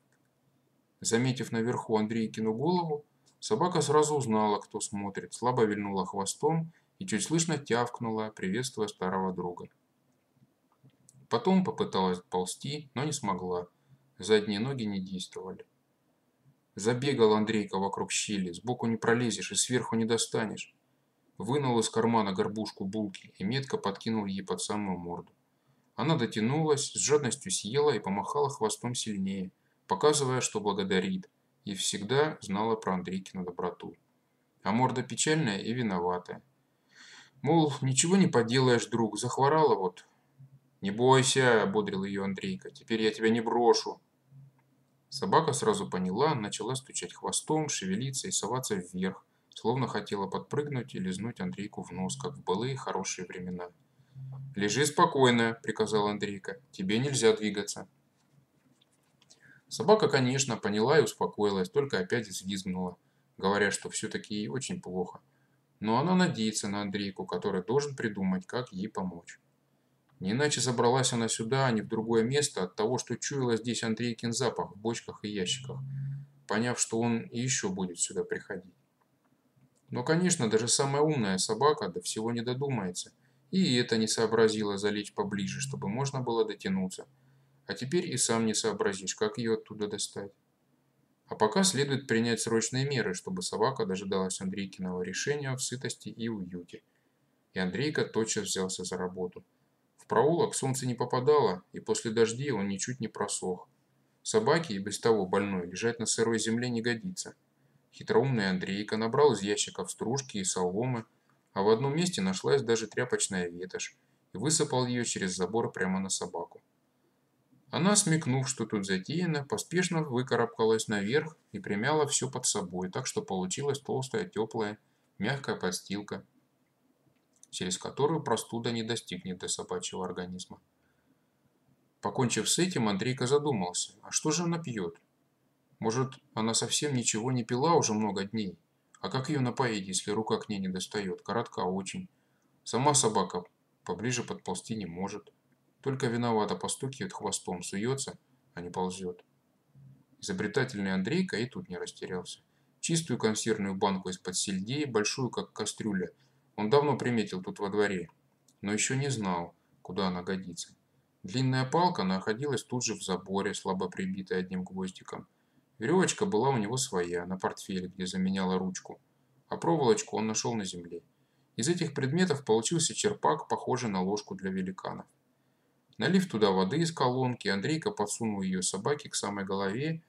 Заметив наверху Андрейкину голову, собака сразу узнала, кто смотрит, слабо вильнула хвостом и чуть слышно тявкнула, приветствуя старого друга. Потом попыталась ползти, но не смогла. Задние ноги не действовали. Забегал Андрейка вокруг щели, сбоку не пролезешь и сверху не достанешь вынул из кармана горбушку булки и метко подкинул ей под самую морду. Она дотянулась, с жадностью съела и помахала хвостом сильнее, показывая, что благодарит, и всегда знала про Андрейкину доброту. А морда печальная и виноватая. Мол, ничего не поделаешь, друг, захворала вот. «Не бойся», – ободрил ее Андрейка, – «теперь я тебя не брошу». Собака сразу поняла, начала стучать хвостом, шевелиться и соваться вверх, словно хотела подпрыгнуть и лизнуть Андрейку в нос, как в былые хорошие времена. «Лежи спокойно», – приказал Андрейка, – «тебе нельзя двигаться». Собака, конечно, поняла и успокоилась, только опять взвизгнула, говоря, что все-таки ей очень плохо. Но она надеется на Андрейку, который должен придумать, как ей помочь. Не иначе забралась она сюда, а не в другое место от того, что чуяла здесь Андрейкин запах в бочках и ящиках, поняв, что он еще будет сюда приходить. Но, конечно, даже самая умная собака до всего не додумается. И это не сообразила залечь поближе, чтобы можно было дотянуться. А теперь и сам не сообразишь, как ее оттуда достать. А пока следует принять срочные меры, чтобы собака дожидалась Андрейкиного решения в сытости и уюте. И Андрейка тотчас взялся за работу. Проулок солнце не попадало, и после дождей он ничуть не просох. Собаке и без того больной лежать на сырой земле не годится. Хитроумный Андрейка набрал из ящиков стружки и соломы, а в одном месте нашлась даже тряпочная ветошь, и высыпал ее через забор прямо на собаку. Она, смекнув, что тут затеяно, поспешно выкарабкалась наверх и примяла все под собой, так что получилась толстая, теплая, мягкая подстилка, через которую простуда не достигнет до собачьего организма. Покончив с этим, Андрейка задумался, а что же она пьет? Может, она совсем ничего не пила уже много дней? А как ее напоить, если рука к ней не достает? Коротка очень. Сама собака поближе подползти не может. Только виновато постукивает хвостом, суется, а не ползет. Изобретательный Андрейка и тут не растерялся. Чистую консервную банку из-под сельдей, большую как кастрюля, он давно приметил тут во дворе, но еще не знал, куда она годится. Длинная палка находилась тут же в заборе, слабо прибитая одним гвоздиком – Веревочка была у него своя, на портфеле, где заменяла ручку, а проволочку он нашел на земле. Из этих предметов получился черпак, похожий на ложку для великанов. Налив туда воды из колонки, Андрейка подсунул ее собаке к самой голове,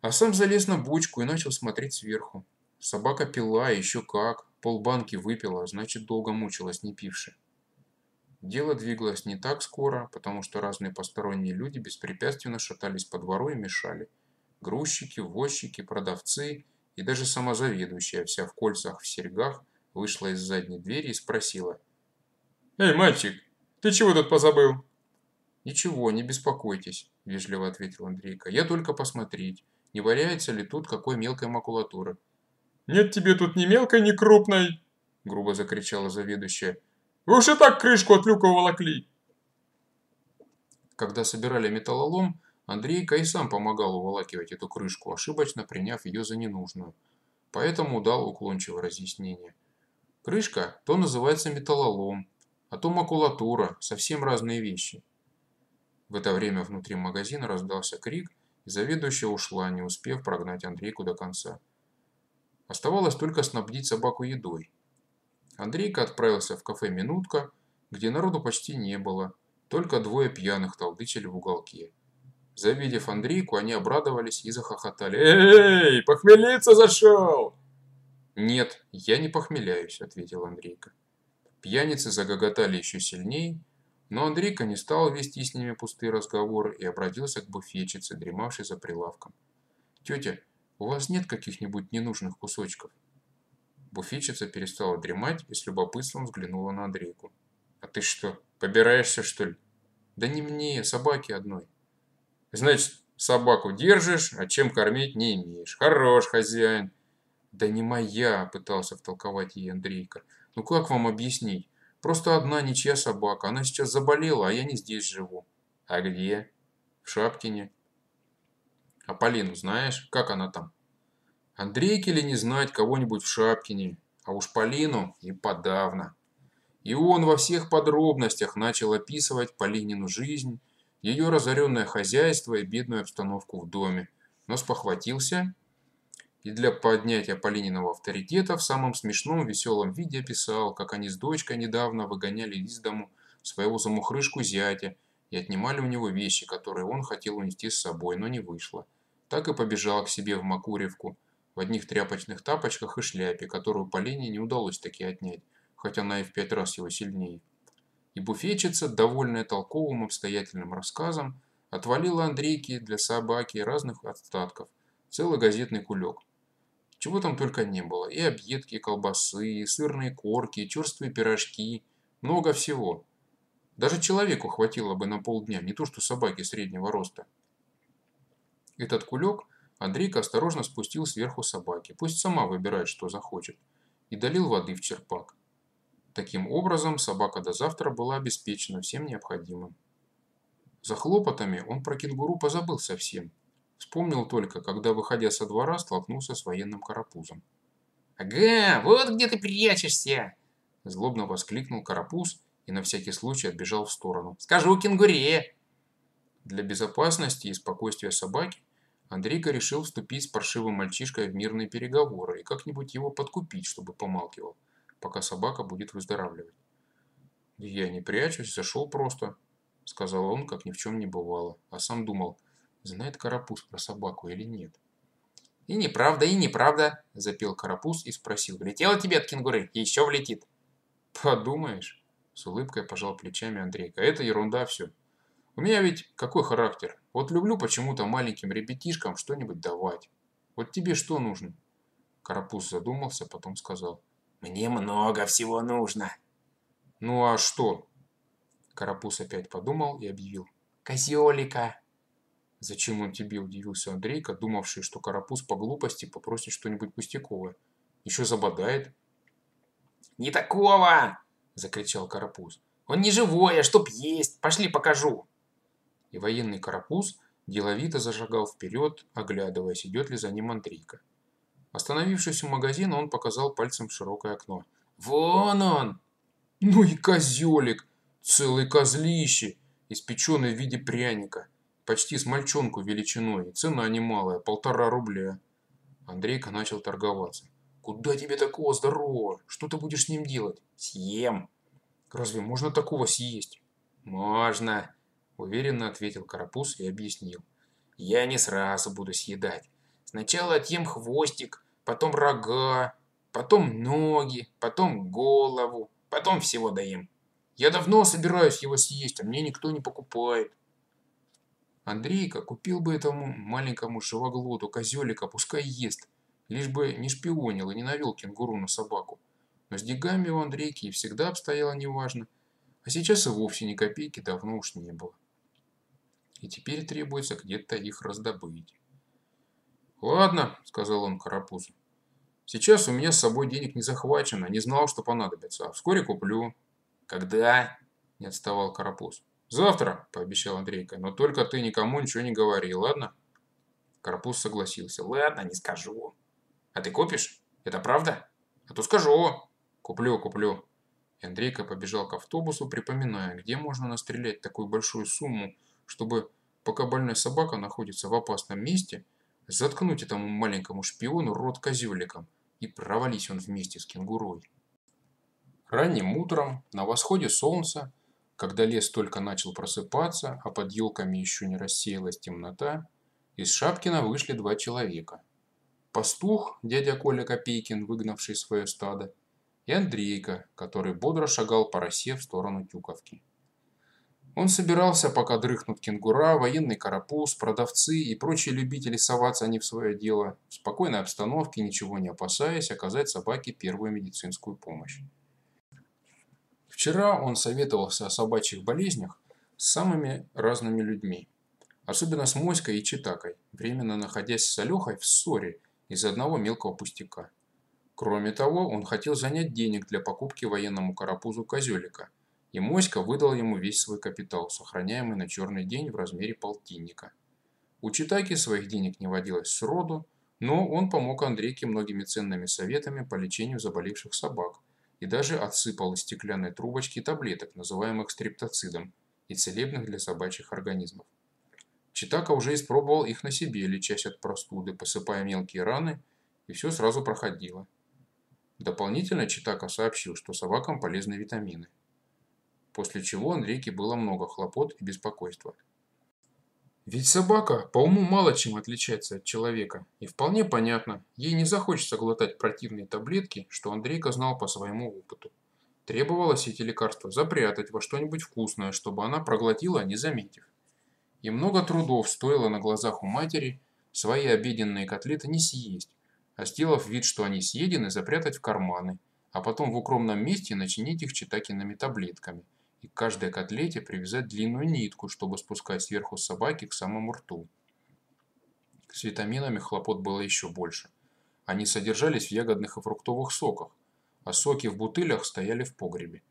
а сам залез на бочку и начал смотреть сверху. Собака пила, еще как, полбанки выпила, значит долго мучилась, не пивши. Дело двигалось не так скоро, потому что разные посторонние люди беспрепятственно шатались по двору и мешали – Грузчики, возчики, продавцы и даже сама заведующая, вся в кольцах, в серьгах, вышла из задней двери и спросила. «Эй, мальчик, ты чего тут позабыл?» «Ничего, не беспокойтесь», – вежливо ответил Андрейка. «Я только посмотреть, не валяется ли тут какой мелкой макулатуры». «Нет тебе тут ни мелкой, ни крупной!» – грубо закричала заведующая. «Вы уж и так крышку от люка уволокли!» Когда собирали металлолом, Андрейка и сам помогал уволакивать эту крышку, ошибочно приняв ее за ненужную. Поэтому дал уклончивое разъяснение. Крышка то называется металлолом, а то макулатура, совсем разные вещи. В это время внутри магазина раздался крик, и заведующая ушла, не успев прогнать Андрейку до конца. Оставалось только снабдить собаку едой. Андрейка отправился в кафе «Минутка», где народу почти не было, только двое пьяных толдычили в уголке. Завидев Андрейку, они обрадовались и захохотали. «Эй, похмелиться зашел!» «Нет, я не похмеляюсь», — ответил Андрейка. Пьяницы загоготали еще сильнее, но Андрейка не стал вести с ними пустые разговоры и обратился к буфетчице, дремавшей за прилавком. «Тетя, у вас нет каких-нибудь ненужных кусочков?» Буфетчица перестала дремать и с любопытством взглянула на Андрейку. «А ты что, побираешься, что ли?» «Да не мне, собаке одной». «Значит, собаку держишь, а чем кормить не имеешь. Хорош, хозяин». «Да не моя», – пытался втолковать ей Андрейка. «Ну как вам объяснить? Просто одна ничья собака. Она сейчас заболела, а я не здесь живу». «А где?» «В Шапкине». «А Полину знаешь? Как она там?» Андрейке ли не знать кого-нибудь в Шапкине, а уж Полину и подавно. И он во всех подробностях начал описывать Полинину жизнь, ее разоренное хозяйство и бедную обстановку в доме, но спохватился и для поднятия Полининого авторитета в самом смешном веселом виде описал, как они с дочкой недавно выгоняли из дому своего замухрышку зятя и отнимали у него вещи, которые он хотел унести с собой, но не вышло. Так и побежал к себе в Макуревку в одних тряпочных тапочках и шляпе, которую Полине не удалось таки отнять, хоть она и в пять раз его сильнее. И буфетчица, довольная толковым обстоятельным рассказом, отвалила Андрейке для собаки разных остатков, целый газетный кулек. Чего там только не было, и объедки, и колбасы, и сырные корки, и черствые пирожки, много всего. Даже человеку хватило бы на полдня, не то что собаке среднего роста. Этот кулек Андрейка осторожно спустил сверху собаки, пусть сама выбирает, что захочет, и долил воды в черпак. Таким образом, собака до завтра была обеспечена всем необходимым. За хлопотами он про кенгуру позабыл совсем. Вспомнил только, когда, выходя со двора, столкнулся с военным карапузом. «Ага, вот где ты прячешься!» Злобно воскликнул карапуз и на всякий случай отбежал в сторону. «Скажу кенгуре!» Для безопасности и спокойствия собаки Андрейка решил вступить с паршивым мальчишкой в мирные переговоры и как-нибудь его подкупить, чтобы помалкивал пока собака будет выздоравливать. «Я не прячусь, зашел просто», — сказал он, как ни в чем не бывало, а сам думал, знает Карапуз про собаку или нет. «И неправда, и неправда», – запел Карапуз и спросил, «Влетело тебе от кенгуры? Еще влетит». «Подумаешь», – с улыбкой пожал плечами Андрейка, «это ерунда все. У меня ведь какой характер? Вот люблю почему-то маленьким ребятишкам что-нибудь давать. Вот тебе что нужно?» Карапуз задумался, потом сказал, мне много всего нужно. Ну а что? Карапуз опять подумал и объявил. Козелика. Зачем он тебе, удивился Андрейка, думавший, что Карапуз по глупости попросит что-нибудь пустяковое. Еще забодает. Не такого! Закричал Карапуз. Он не живой, а чтоб есть. Пошли покажу. И военный Карапуз деловито зажигал вперед, оглядываясь, идет ли за ним Андрейка. Остановившись у магазина, он показал пальцем в широкое окно. «Вон он!» «Ну и козелик! Целый козлище, испеченный в виде пряника, почти с мальчонку величиной, цена немалая, полтора рубля». Андрейка начал торговаться. «Куда тебе такого здорового? Что ты будешь с ним делать?» «Съем». «Разве можно такого съесть?» «Можно», – уверенно ответил Карапуз и объяснил. «Я не сразу буду съедать. Сначала отъем хвостик, потом рога, потом ноги, потом голову, потом всего даем. Я давно собираюсь его съесть, а мне никто не покупает. Андрейка купил бы этому маленькому живоглоту козелика, пускай ест, лишь бы не шпионил и не навел кенгуру на собаку. Но с деньгами у Андрейки всегда обстояло неважно, а сейчас и вовсе ни копейки давно уж не было. И теперь требуется где-то их раздобыть. «Ладно», — сказал он Карапузу. «Сейчас у меня с собой денег не захвачено, не знал, что понадобится, а вскоре куплю». «Когда?» — не отставал Карапуз. «Завтра», — пообещал Андрейка, — «но только ты никому ничего не говори, ладно?» Карапуз согласился. «Ладно, не скажу». «А ты купишь? Это правда?» «А то скажу». «Куплю, куплю». Андрейка побежал к автобусу, припоминая, где можно настрелять такую большую сумму, чтобы, пока больная собака находится в опасном месте, заткнуть этому маленькому шпиону рот козеликом, и провались он вместе с кенгурой. Ранним утром, на восходе солнца, когда лес только начал просыпаться, а под елками еще не рассеялась темнота, из Шапкина вышли два человека. Пастух, дядя Коля Копейкин, выгнавший свое стадо, и Андрейка, который бодро шагал по росе в сторону Тюковки. Он собирался, пока дрыхнут кенгура, военный карапуз, продавцы и прочие любители соваться не в свое дело, в спокойной обстановке, ничего не опасаясь, оказать собаке первую медицинскую помощь. Вчера он советовался о собачьих болезнях с самыми разными людьми, особенно с Моськой и Читакой, временно находясь с Алехой в ссоре из-за одного мелкого пустяка. Кроме того, он хотел занять денег для покупки военному карапузу козелика, и Моська выдал ему весь свой капитал, сохраняемый на черный день в размере полтинника. У Читаки своих денег не водилось сроду, но он помог Андрейке многими ценными советами по лечению заболевших собак и даже отсыпал из стеклянной трубочки таблеток, называемых стриптоцидом, и целебных для собачьих организмов. Читака уже испробовал их на себе, лечась от простуды, посыпая мелкие раны, и все сразу проходило. Дополнительно Читака сообщил, что собакам полезны витамины. После чего Андрейке было много хлопот и беспокойства. Ведь собака по уму мало чем отличается от человека, и вполне понятно, ей не захочется глотать противные таблетки, что Андрейка знал по своему опыту. Требовалось эти лекарства запрятать во что-нибудь вкусное, чтобы она проглотила, не заметив. И много трудов стоило на глазах у матери свои обеденные котлеты не съесть, а сделав вид, что они съедены, запрятать в карманы, а потом в укромном месте начинить их читакиными таблетками, и к каждой котлете привязать длинную нитку, чтобы спускать сверху собаки к самому рту. С витаминами хлопот было еще больше. Они содержались в ягодных и фруктовых соках, а соки в бутылях стояли в погребе.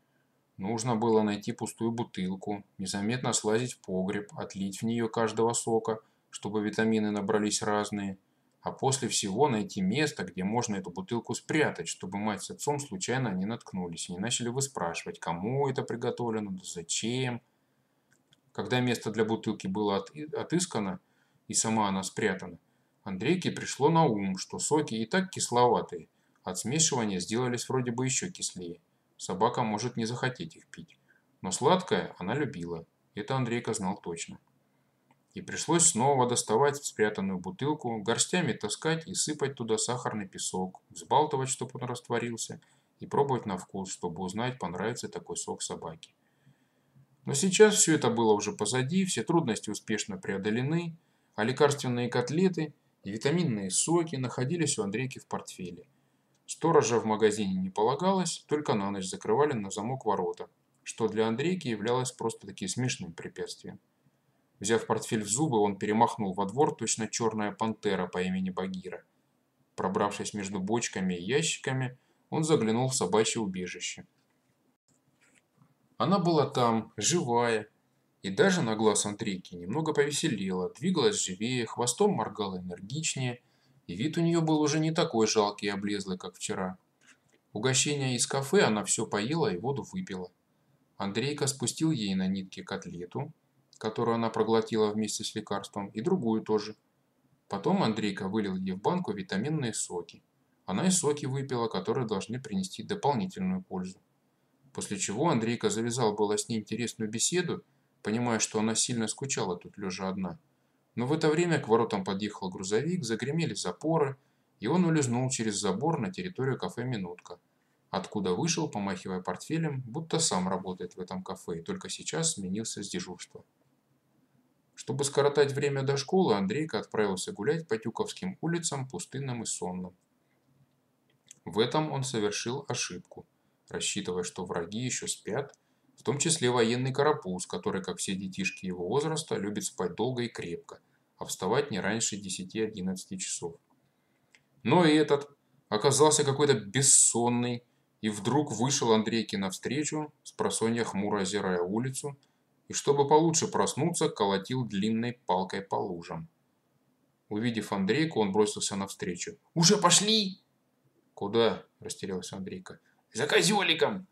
Нужно было найти пустую бутылку, незаметно слазить в погреб, отлить в нее каждого сока, чтобы витамины набрались разные – а после всего найти место, где можно эту бутылку спрятать, чтобы мать с отцом случайно не наткнулись и не начали выспрашивать, кому это приготовлено, зачем. Когда место для бутылки было от, отыскано и сама она спрятана, Андрейке пришло на ум, что соки и так кисловатые, от смешивания сделались вроде бы еще кислее. Собака может не захотеть их пить. Но сладкое она любила, это Андрейка знал точно и пришлось снова доставать спрятанную бутылку, горстями таскать и сыпать туда сахарный песок, взбалтывать, чтобы он растворился, и пробовать на вкус, чтобы узнать, понравится такой сок собаке. Но сейчас все это было уже позади, все трудности успешно преодолены, а лекарственные котлеты и витаминные соки находились у Андрейки в портфеле. Сторожа в магазине не полагалось, только на ночь закрывали на замок ворота, что для Андрейки являлось просто-таки смешным препятствием. Взяв портфель в зубы, он перемахнул во двор точно черная пантера по имени Багира. Пробравшись между бочками и ящиками, он заглянул в собачье убежище. Она была там, живая, и даже на глаз Андрейки немного повеселела, двигалась живее, хвостом моргала энергичнее, и вид у нее был уже не такой жалкий и облезлый, как вчера. Угощение из кафе она все поела и воду выпила. Андрейка спустил ей на нитке котлету, которую она проглотила вместе с лекарством, и другую тоже. Потом Андрейка вылил ей в банку витаминные соки. Она и соки выпила, которые должны принести дополнительную пользу. После чего Андрейка завязал было с ней интересную беседу, понимая, что она сильно скучала тут лежа одна. Но в это время к воротам подъехал грузовик, загремели запоры, и он улизнул через забор на территорию кафе «Минутка», откуда вышел, помахивая портфелем, будто сам работает в этом кафе, и только сейчас сменился с дежурства. Чтобы скоротать время до школы, Андрейка отправился гулять по Тюковским улицам, пустынным и сонным. В этом он совершил ошибку, рассчитывая, что враги еще спят, в том числе военный карапуз, который, как все детишки его возраста, любит спать долго и крепко, а вставать не раньше 10-11 часов. Но и этот оказался какой-то бессонный, и вдруг вышел Андрейке навстречу, с просонья хмуро озирая улицу, и, чтобы получше проснуться, колотил длинной палкой по лужам. Увидев Андрейку, он бросился навстречу. «Уже пошли?» «Куда?» – растерялся Андрейка. «За козеликом!»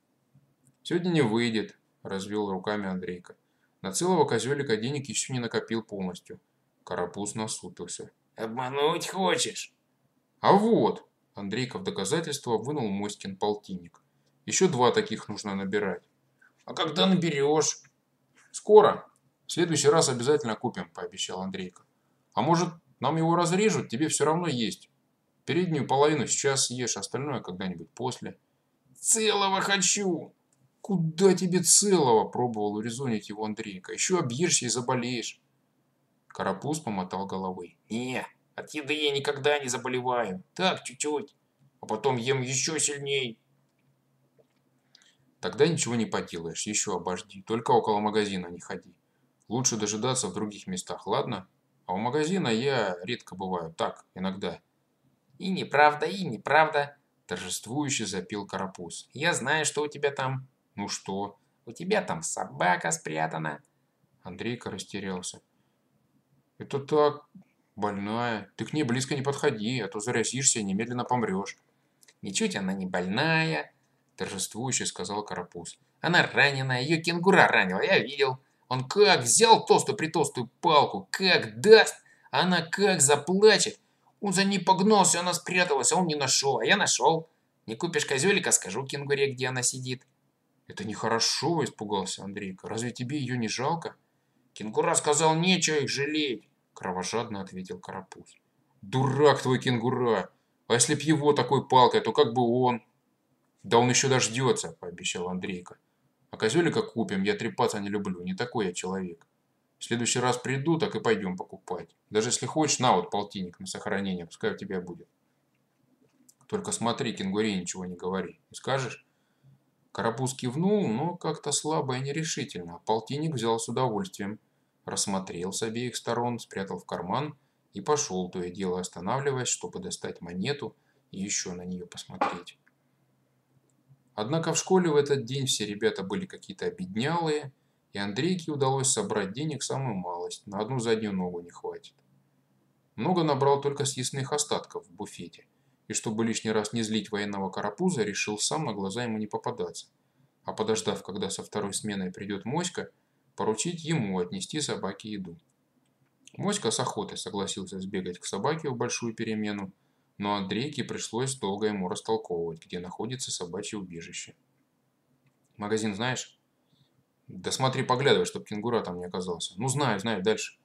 Сегодня не выйдет, развел руками Андрейка. На целого козелика денег еще не накопил полностью. Карапуз насупился. Обмануть хочешь? А вот, Андрейка в доказательство вынул Моськин полтинник. Еще два таких нужно набирать. А когда наберешь? Скоро. В следующий раз обязательно купим, пообещал Андрейка. А может, нам его разрежут, тебе все равно есть. Переднюю половину сейчас съешь, остальное когда-нибудь после. Целого хочу. Куда тебе целого? Пробовал урезонить его Андрейка. Еще объешься и заболеешь. Карапуз помотал головой. Не, от еды я никогда не заболеваю. Так, чуть-чуть. А потом ем еще сильней. Тогда ничего не поделаешь, еще обожди. Только около магазина не ходи. Лучше дожидаться в других местах, ладно? А у магазина я редко бываю. Так, иногда. И неправда, и неправда. Торжествующе запил Карапуз. Я знаю, что у тебя там. Ну что? У тебя там собака спрятана. Андрейка растерялся. Это так, больная. Ты к ней близко не подходи, а то заразишься и немедленно помрешь. Ничуть она не больная, торжествующе сказал Карапуз. Она ранена, ее кенгура ранила, я видел. Он как взял толстую притолстую палку, как даст, она как заплачет. Он за ней погнался, она спряталась, а он не нашел, а я нашел. Не купишь козелика, скажу кенгуре, где она сидит. Это нехорошо, испугался Андрейка. Разве тебе ее не жалко? Кенгура сказал, нечего их жалеть, кровожадно ответил Карапуз. Дурак твой кенгура! А если б его такой палкой, то как бы он... Да он еще дождется, пообещал Андрейка. А козелика купим, я трепаться не люблю, не такой я человек. В следующий раз приду, так и пойдем покупать. Даже если хочешь, на вот полтинник на сохранение, пускай у тебя будет. Только смотри, кенгуре ничего не говори. Не скажешь? Карапуз кивнул, но как-то слабо и нерешительно. Полтинник взял с удовольствием. Рассмотрел с обеих сторон, спрятал в карман и пошел, то и дело останавливаясь, чтобы достать монету и еще на нее посмотреть. Однако в школе в этот день все ребята были какие-то обеднялые, и Андрейке удалось собрать денег самую малость, на одну заднюю ногу не хватит. Много набрал только съестных остатков в буфете, и чтобы лишний раз не злить военного карапуза, решил сам на глаза ему не попадаться, а подождав, когда со второй сменой придет Моська, поручить ему отнести собаке еду. Моська с охотой согласился сбегать к собаке в большую перемену, но Андрейке пришлось долго ему растолковывать, где находится собачье убежище. «Магазин знаешь?» «Да смотри, поглядывай, чтоб кенгура там не оказался. Ну, знаю, знаю, дальше.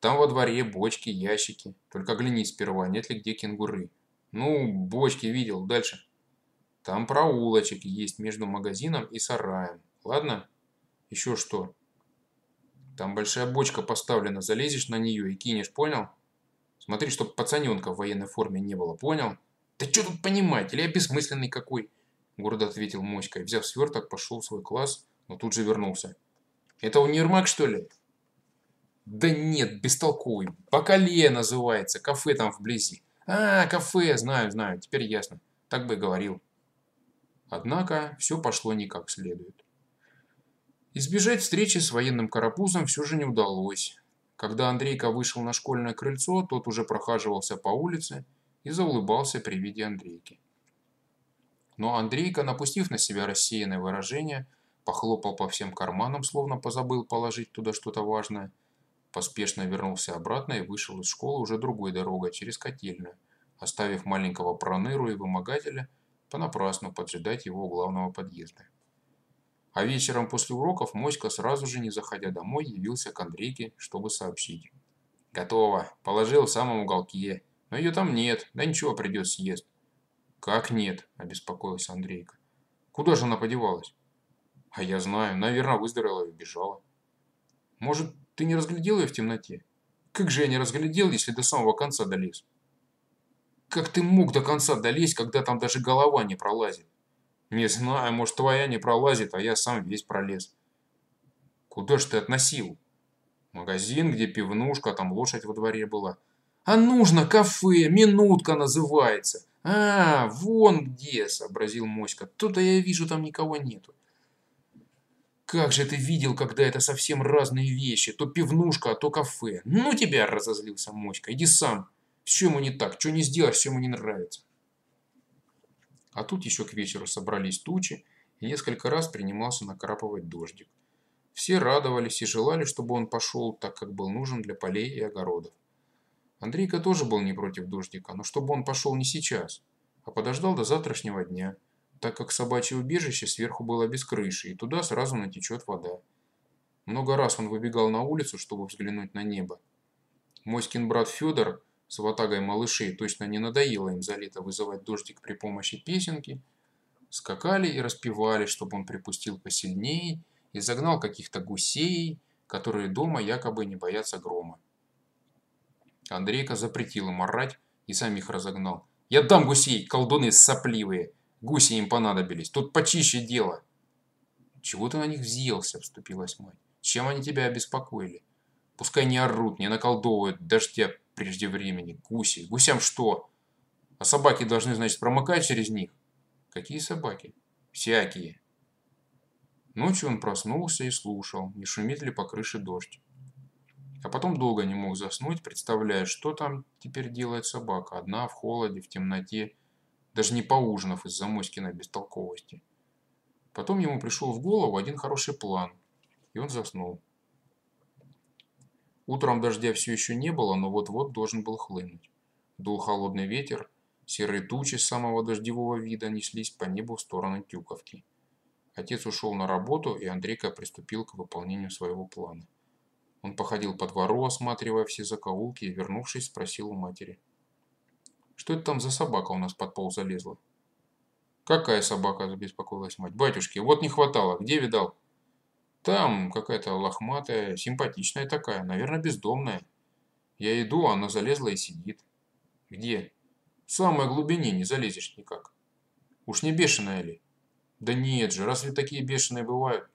Там во дворе бочки, ящики. Только гляни сперва, нет ли где кенгуры. Ну, бочки видел, дальше. Там проулочек есть между магазином и сараем. Ладно? Еще что?» Там большая бочка поставлена, залезешь на нее и кинешь, понял? Смотри, чтоб пацаненка в военной форме не было, понял? Да что тут понимать, или я бессмысленный какой? Гордо ответил Моська и, взяв сверток, пошел в свой класс, но тут же вернулся. Это универмаг, что ли? Да нет, бестолковый. Бакалея называется, кафе там вблизи. А, кафе, знаю, знаю, теперь ясно. Так бы и говорил. Однако, все пошло не как следует. Избежать встречи с военным карапузом все же не удалось. Когда Андрейка вышел на школьное крыльцо, тот уже прохаживался по улице и заулыбался при виде Андрейки. Но Андрейка, напустив на себя рассеянное выражение, похлопал по всем карманам, словно позабыл положить туда что-то важное, поспешно вернулся обратно и вышел из школы уже другой дорогой, через котельную, оставив маленького проныру и вымогателя понапрасну поджидать его у главного подъезда. А вечером после уроков Моська сразу же, не заходя домой, явился к Андрейке, чтобы сообщить. «Готово. Положил в самом уголке. Но ее там нет. Да ничего, придет съест». «Как нет?» – обеспокоился Андрейка. «Куда же она подевалась?» «А я знаю. Наверное, выздоровела и убежала». «Может, ты не разглядел ее в темноте?» «Как же я не разглядел, если до самого конца долез?» «Как ты мог до конца долезть, когда там даже голова не пролазит?» Не знаю, может твоя не пролазит, а я сам весь пролез. Куда ж ты относил? Магазин, где пивнушка, там лошадь во дворе была. А нужно кафе, минутка называется. А, вон где, сообразил Моська. То-то я вижу, там никого нету. Как же ты видел, когда это совсем разные вещи. То пивнушка, а то кафе. Ну тебя, разозлился Моська. Иди сам. Все ему не так, что не сделаешь, все ему не нравится. А тут еще к вечеру собрались тучи, и несколько раз принимался накрапывать дождик. Все радовались и желали, чтобы он пошел, так как был нужен для полей и огородов. Андрейка тоже был не против дождика, но чтобы он пошел не сейчас, а подождал до завтрашнего дня, так как собачье убежище сверху было без крыши, и туда сразу натечет вода. Много раз он выбегал на улицу, чтобы взглянуть на небо. Моськин брат Федор с ватагой малышей точно не надоело им за лето вызывать дождик при помощи песенки. Скакали и распевали, чтобы он припустил посильнее и загнал каких-то гусей, которые дома якобы не боятся грома. Андрейка запретил им орать и сам их разогнал. «Я дам гусей, колдуны сопливые! Гуси им понадобились, тут почище дело!» «Чего ты на них взъелся?» – вступилась мать. «Чем они тебя обеспокоили? Пускай не орут, не наколдовывают дождя прежде времени. Гуси. Гусям что? А собаки должны, значит, промыкать через них? Какие собаки? Всякие. Ночью он проснулся и слушал, не шумит ли по крыше дождь. А потом долго не мог заснуть, представляя, что там теперь делает собака, одна в холоде, в темноте, даже не поужинав из-за Моськиной бестолковости. Потом ему пришел в голову один хороший план, и он заснул. Утром дождя все еще не было, но вот-вот должен был хлынуть. Дул холодный ветер, серые тучи самого дождевого вида неслись по небу в сторону Тюковки. Отец ушел на работу, и Андрейка приступил к выполнению своего плана. Он походил по двору, осматривая все закоулки, и, вернувшись, спросил у матери. «Что это там за собака у нас под пол залезла?» «Какая собака?» – забеспокоилась мать. «Батюшки, вот не хватало. Где видал?» Там какая-то лохматая, симпатичная такая, наверное, бездомная. Я иду, она залезла и сидит. Где? В самой глубине не залезешь никак. Уж не бешеная ли? Да нет же, разве такие бешеные бывают?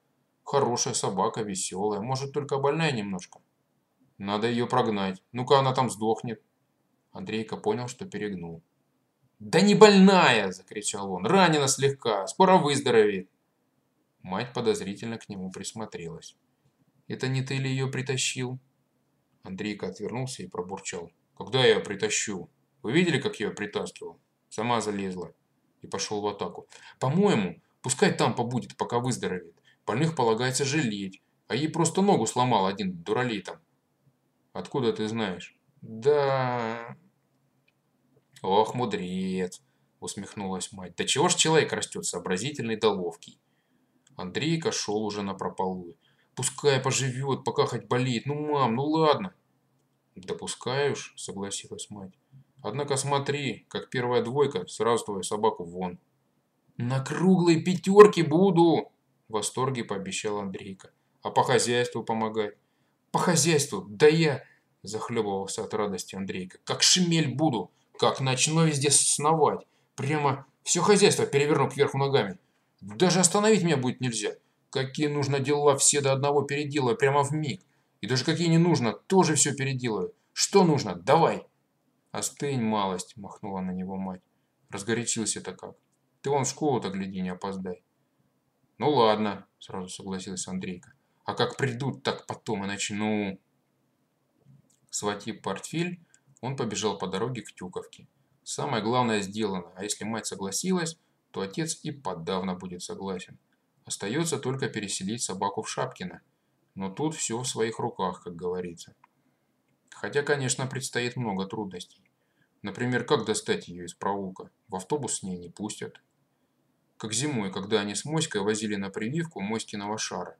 Хорошая собака, веселая, может только больная немножко. Надо ее прогнать. Ну-ка она там сдохнет. Андрейка понял, что перегнул. «Да не больная!» – закричал он. «Ранена слегка, скоро выздоровеет». Мать подозрительно к нему присмотрелась. «Это не ты ли ее притащил?» Андрейка отвернулся и пробурчал. «Когда я ее притащу? Вы видели, как я ее притаскивал? Сама залезла». И пошел в атаку. «По-моему, пускай там побудет, пока выздоровеет. Больных полагается жалеть, а ей просто ногу сломал один дуралей там». «Откуда ты знаешь?» «Да...» «Ох, мудрец!» усмехнулась мать. «Да чего ж человек растет сообразительный да ловкий?» Андрейка шел уже на прополую. «Пускай поживет, пока хоть болеет. Ну, мам, ну ладно». «Да пускай уж», — согласилась мать. «Однако смотри, как первая двойка, сразу твою собаку вон». «На круглой пятерке буду!» — в восторге пообещал Андрейка. «А по хозяйству помогать?» «По хозяйству? Да я...» — захлебывался от радости Андрейка. «Как шмель буду! Как начну везде сновать! Прямо все хозяйство переверну кверху ногами!» Даже остановить меня будет нельзя. Какие нужно дела, все до одного переделаю, прямо в миг. И даже какие не нужно, тоже все переделаю. Что нужно? Давай. Остынь, малость, махнула на него мать. Разгорячился-то как. Ты вон в школу-то гляди, не опоздай. Ну ладно, сразу согласился Андрейка. А как придут, так потом и начну. Схватив портфель, он побежал по дороге к Тюковке. Самое главное сделано, а если мать согласилась, то отец и подавно будет согласен. Остается только переселить собаку в Шапкино. Но тут все в своих руках, как говорится. Хотя, конечно, предстоит много трудностей. Например, как достать ее из проулка? В автобус с ней не пустят. Как зимой, когда они с Моськой возили на прививку Моськиного шара.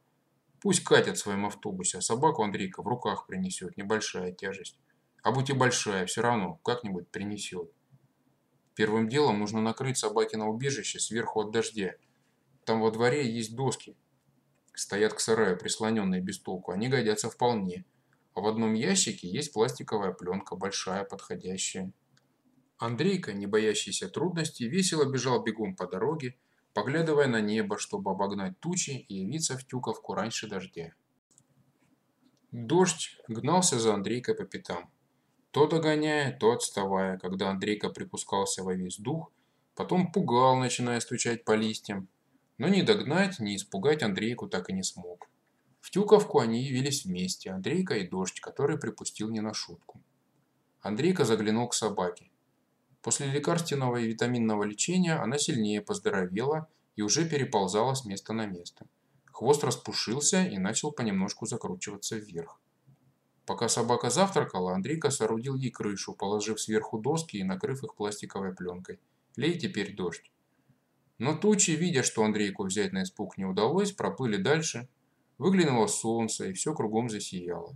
Пусть катят в своем автобусе, а собаку Андрейка в руках принесет, небольшая тяжесть. А будь и большая, все равно как-нибудь принесет. Первым делом нужно накрыть собакино убежище сверху от дождя. Там во дворе есть доски. Стоят к сараю, прислоненные без толку. Они годятся вполне. А в одном ящике есть пластиковая пленка, большая, подходящая. Андрейка, не боящийся трудностей, весело бежал бегом по дороге, поглядывая на небо, чтобы обогнать тучи и явиться в Тюковку раньше дождя. Дождь гнался за Андрейкой по пятам. То догоняя, то отставая, когда Андрейка припускался во весь дух, потом пугал, начиная стучать по листьям. Но ни догнать, ни испугать Андрейку так и не смог. В Тюковку они явились вместе, Андрейка и Дождь, который припустил не на шутку. Андрейка заглянул к собаке. После лекарственного и витаминного лечения она сильнее поздоровела и уже переползала с места на место. Хвост распушился и начал понемножку закручиваться вверх. Пока собака завтракала, Андрейка соорудил ей крышу, положив сверху доски и накрыв их пластиковой пленкой. Лей теперь дождь. Но тучи, видя, что Андрейку взять на испуг не удалось, проплыли дальше. Выглянуло солнце, и все кругом засияло.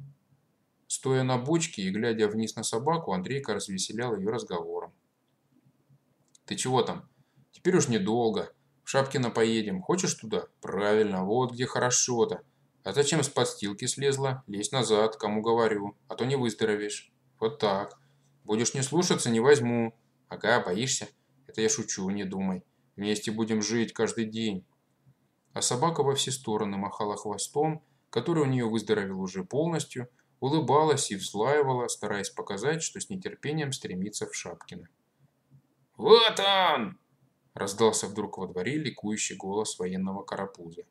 Стоя на бочке и глядя вниз на собаку, Андрейка развеселял ее разговором. «Ты чего там? Теперь уж недолго. В Шапкино поедем. Хочешь туда? Правильно, вот где хорошо-то. А зачем с подстилки слезла? Лезь назад, кому говорю, а то не выздоровеешь. Вот так. Будешь не слушаться, не возьму. Ага, боишься? Это я шучу, не думай. Вместе будем жить каждый день. А собака во все стороны махала хвостом, который у нее выздоровел уже полностью, улыбалась и взлаивала, стараясь показать, что с нетерпением стремится в Шапкино. «Вот он!» Раздался вдруг во дворе ликующий голос военного карапуза.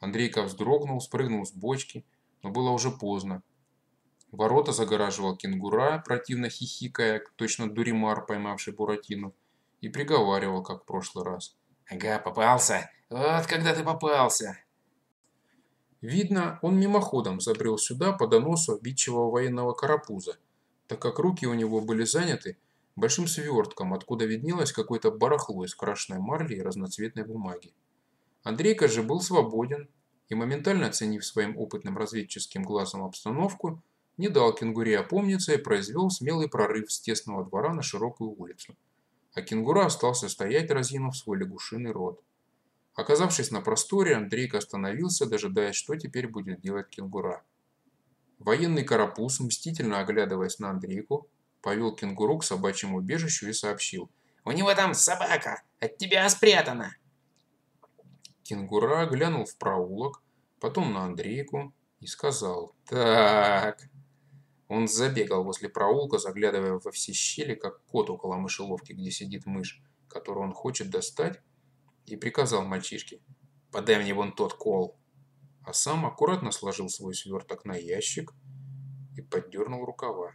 Андрейка вздрогнул, спрыгнул с бочки, но было уже поздно. Ворота загораживал кенгура, противно хихикая, точно дуримар, поймавший Буратино, и приговаривал, как в прошлый раз. «Ага, попался! Вот когда ты попался!» Видно, он мимоходом забрел сюда по доносу обидчивого военного карапуза, так как руки у него были заняты большим свертком, откуда виднелось какое-то барахло из крашеной марли и разноцветной бумаги. Андрейка же был свободен и, моментально оценив своим опытным разведческим глазом обстановку, не дал кенгуре опомниться и произвел смелый прорыв с тесного двора на широкую улицу. А кенгура остался стоять, разинув свой лягушиный рот. Оказавшись на просторе, Андрейка остановился, дожидаясь, что теперь будет делать кенгура. Военный карапуз, мстительно оглядываясь на Андрейку, повел кенгуру к собачьему убежищу и сообщил. «У него там собака! От тебя спрятана!» Кенгура глянул в проулок, потом на Андрейку и сказал «Так». Он забегал возле проулка, заглядывая во все щели, как кот около мышеловки, где сидит мышь, которую он хочет достать, и приказал мальчишке «Подай мне вон тот кол». А сам аккуратно сложил свой сверток на ящик и поддернул рукава.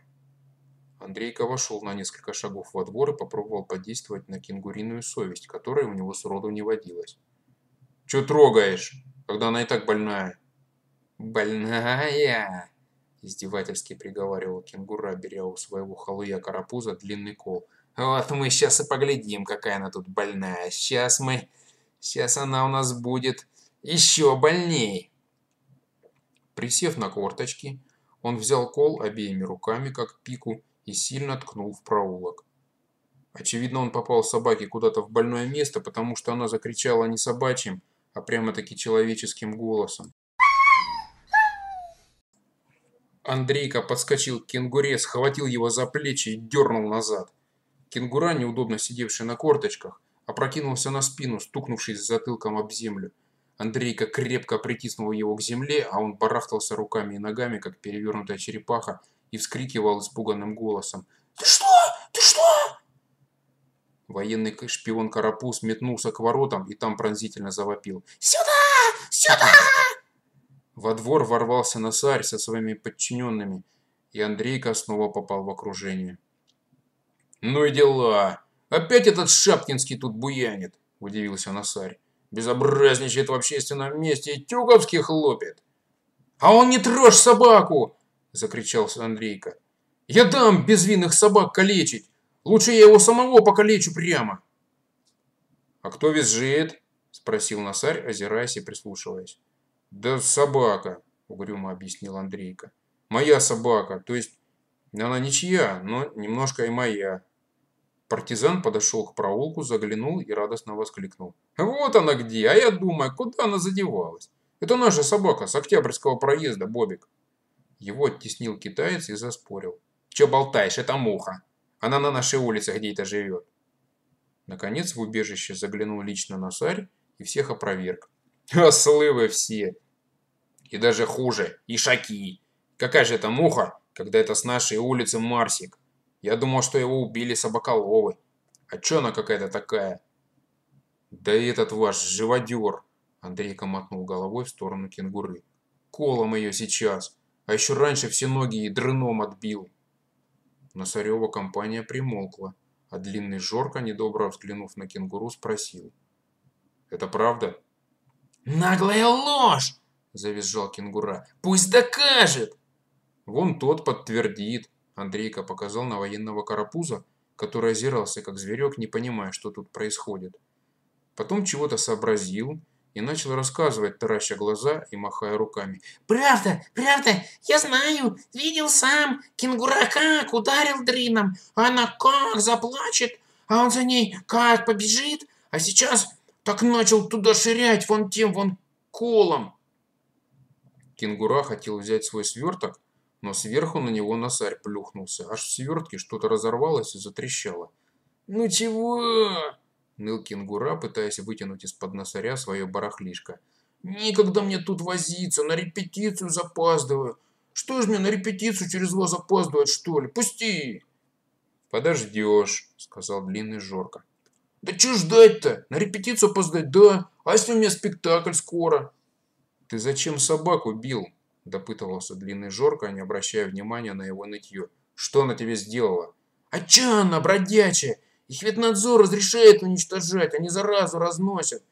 Андрейка вошел на несколько шагов во двор и попробовал подействовать на кенгуриную совесть, которая у него сроду не водилась. Че трогаешь, когда она и так больная? Больная? Издевательски приговаривал кенгура, беря у своего халуя карапуза длинный кол. Вот мы сейчас и поглядим, какая она тут больная. Сейчас мы... Сейчас она у нас будет еще больней. Присев на корточки, он взял кол обеими руками, как пику, и сильно ткнул в проулок. Очевидно, он попал собаке куда-то в больное место, потому что она закричала не собачьим, а прямо-таки человеческим голосом. Андрейка подскочил к кенгуре, схватил его за плечи и дернул назад. Кенгура, неудобно сидевший на корточках, опрокинулся на спину, стукнувшись затылком об землю. Андрейка крепко притиснул его к земле, а он барахтался руками и ногами, как перевернутая черепаха, и вскрикивал испуганным голосом. «Ты что? Ты что?» Военный шпион Карапуз метнулся к воротам и там пронзительно завопил. «Сюда! Сюда!» Во двор ворвался Насарь со своими подчиненными, и Андрейка снова попал в окружение. «Ну и дела! Опять этот Шапкинский тут буянит!» – удивился Насарь. «Безобразничает в общественном месте и тюговских лопит!» «А он не трожь собаку!» – закричал Андрейка. «Я дам безвинных собак калечить! Лучше я его самого покалечу прямо. А кто визжит? Спросил Насарь, озираясь и прислушиваясь. Да собака, угрюмо объяснил Андрейка. Моя собака, то есть она ничья, но немножко и моя. Партизан подошел к проулку, заглянул и радостно воскликнул. «Вот она где! А я думаю, куда она задевалась? Это наша собака с Октябрьского проезда, Бобик!» Его оттеснил китаец и заспорил. «Че болтаешь? Это муха!» Она на нашей улице где-то живет. Наконец в убежище заглянул лично Носарь и всех опроверг. Ослы вы все! И даже хуже, ишаки. Какая же это муха, когда это с нашей улицы Марсик? Я думал, что его убили собаколовы. А чё она какая-то такая? Да и этот ваш живодер. Андрейка мотнул головой в сторону кенгуры. Колом ее сейчас. А еще раньше все ноги ей дрыном отбил. Носарева компания примолкла, а длинный Жорка, недобро взглянув на кенгуру, спросил. Это правда? «Наглая ложь!» – завизжал кенгура. «Пусть докажет!» Вон тот подтвердит. Андрейка показал на военного карапуза, который озирался, как зверек, не понимая, что тут происходит. Потом чего-то сообразил и начал рассказывать, тараща глаза и махая руками. «Правда, правда, я знаю, видел сам. Кенгура как ударил дрином, она как заплачет, а он за ней как побежит, а сейчас так начал туда ширять вон тем вон колом». Кенгура хотел взять свой сверток, но сверху на него носарь плюхнулся. Аж в свертке что-то разорвалось и затрещало. «Ну чего?» Ныл кенгура, пытаясь вытянуть из-под носаря свое барахлишко. «Никогда мне тут возиться, на репетицию запаздываю. Что ж мне на репетицию через вас запаздывать, что ли? Пусти!» «Подождешь», — сказал длинный Жорка. «Да что ждать-то? На репетицию опоздать, да? А если у меня спектакль скоро?» «Ты зачем собаку бил?» – допытывался длинный Жорка, не обращая внимания на его нытье. «Что она тебе сделала?» «А чё она, бродячая? Ветнадзор разрешает уничтожать, они заразу разносят».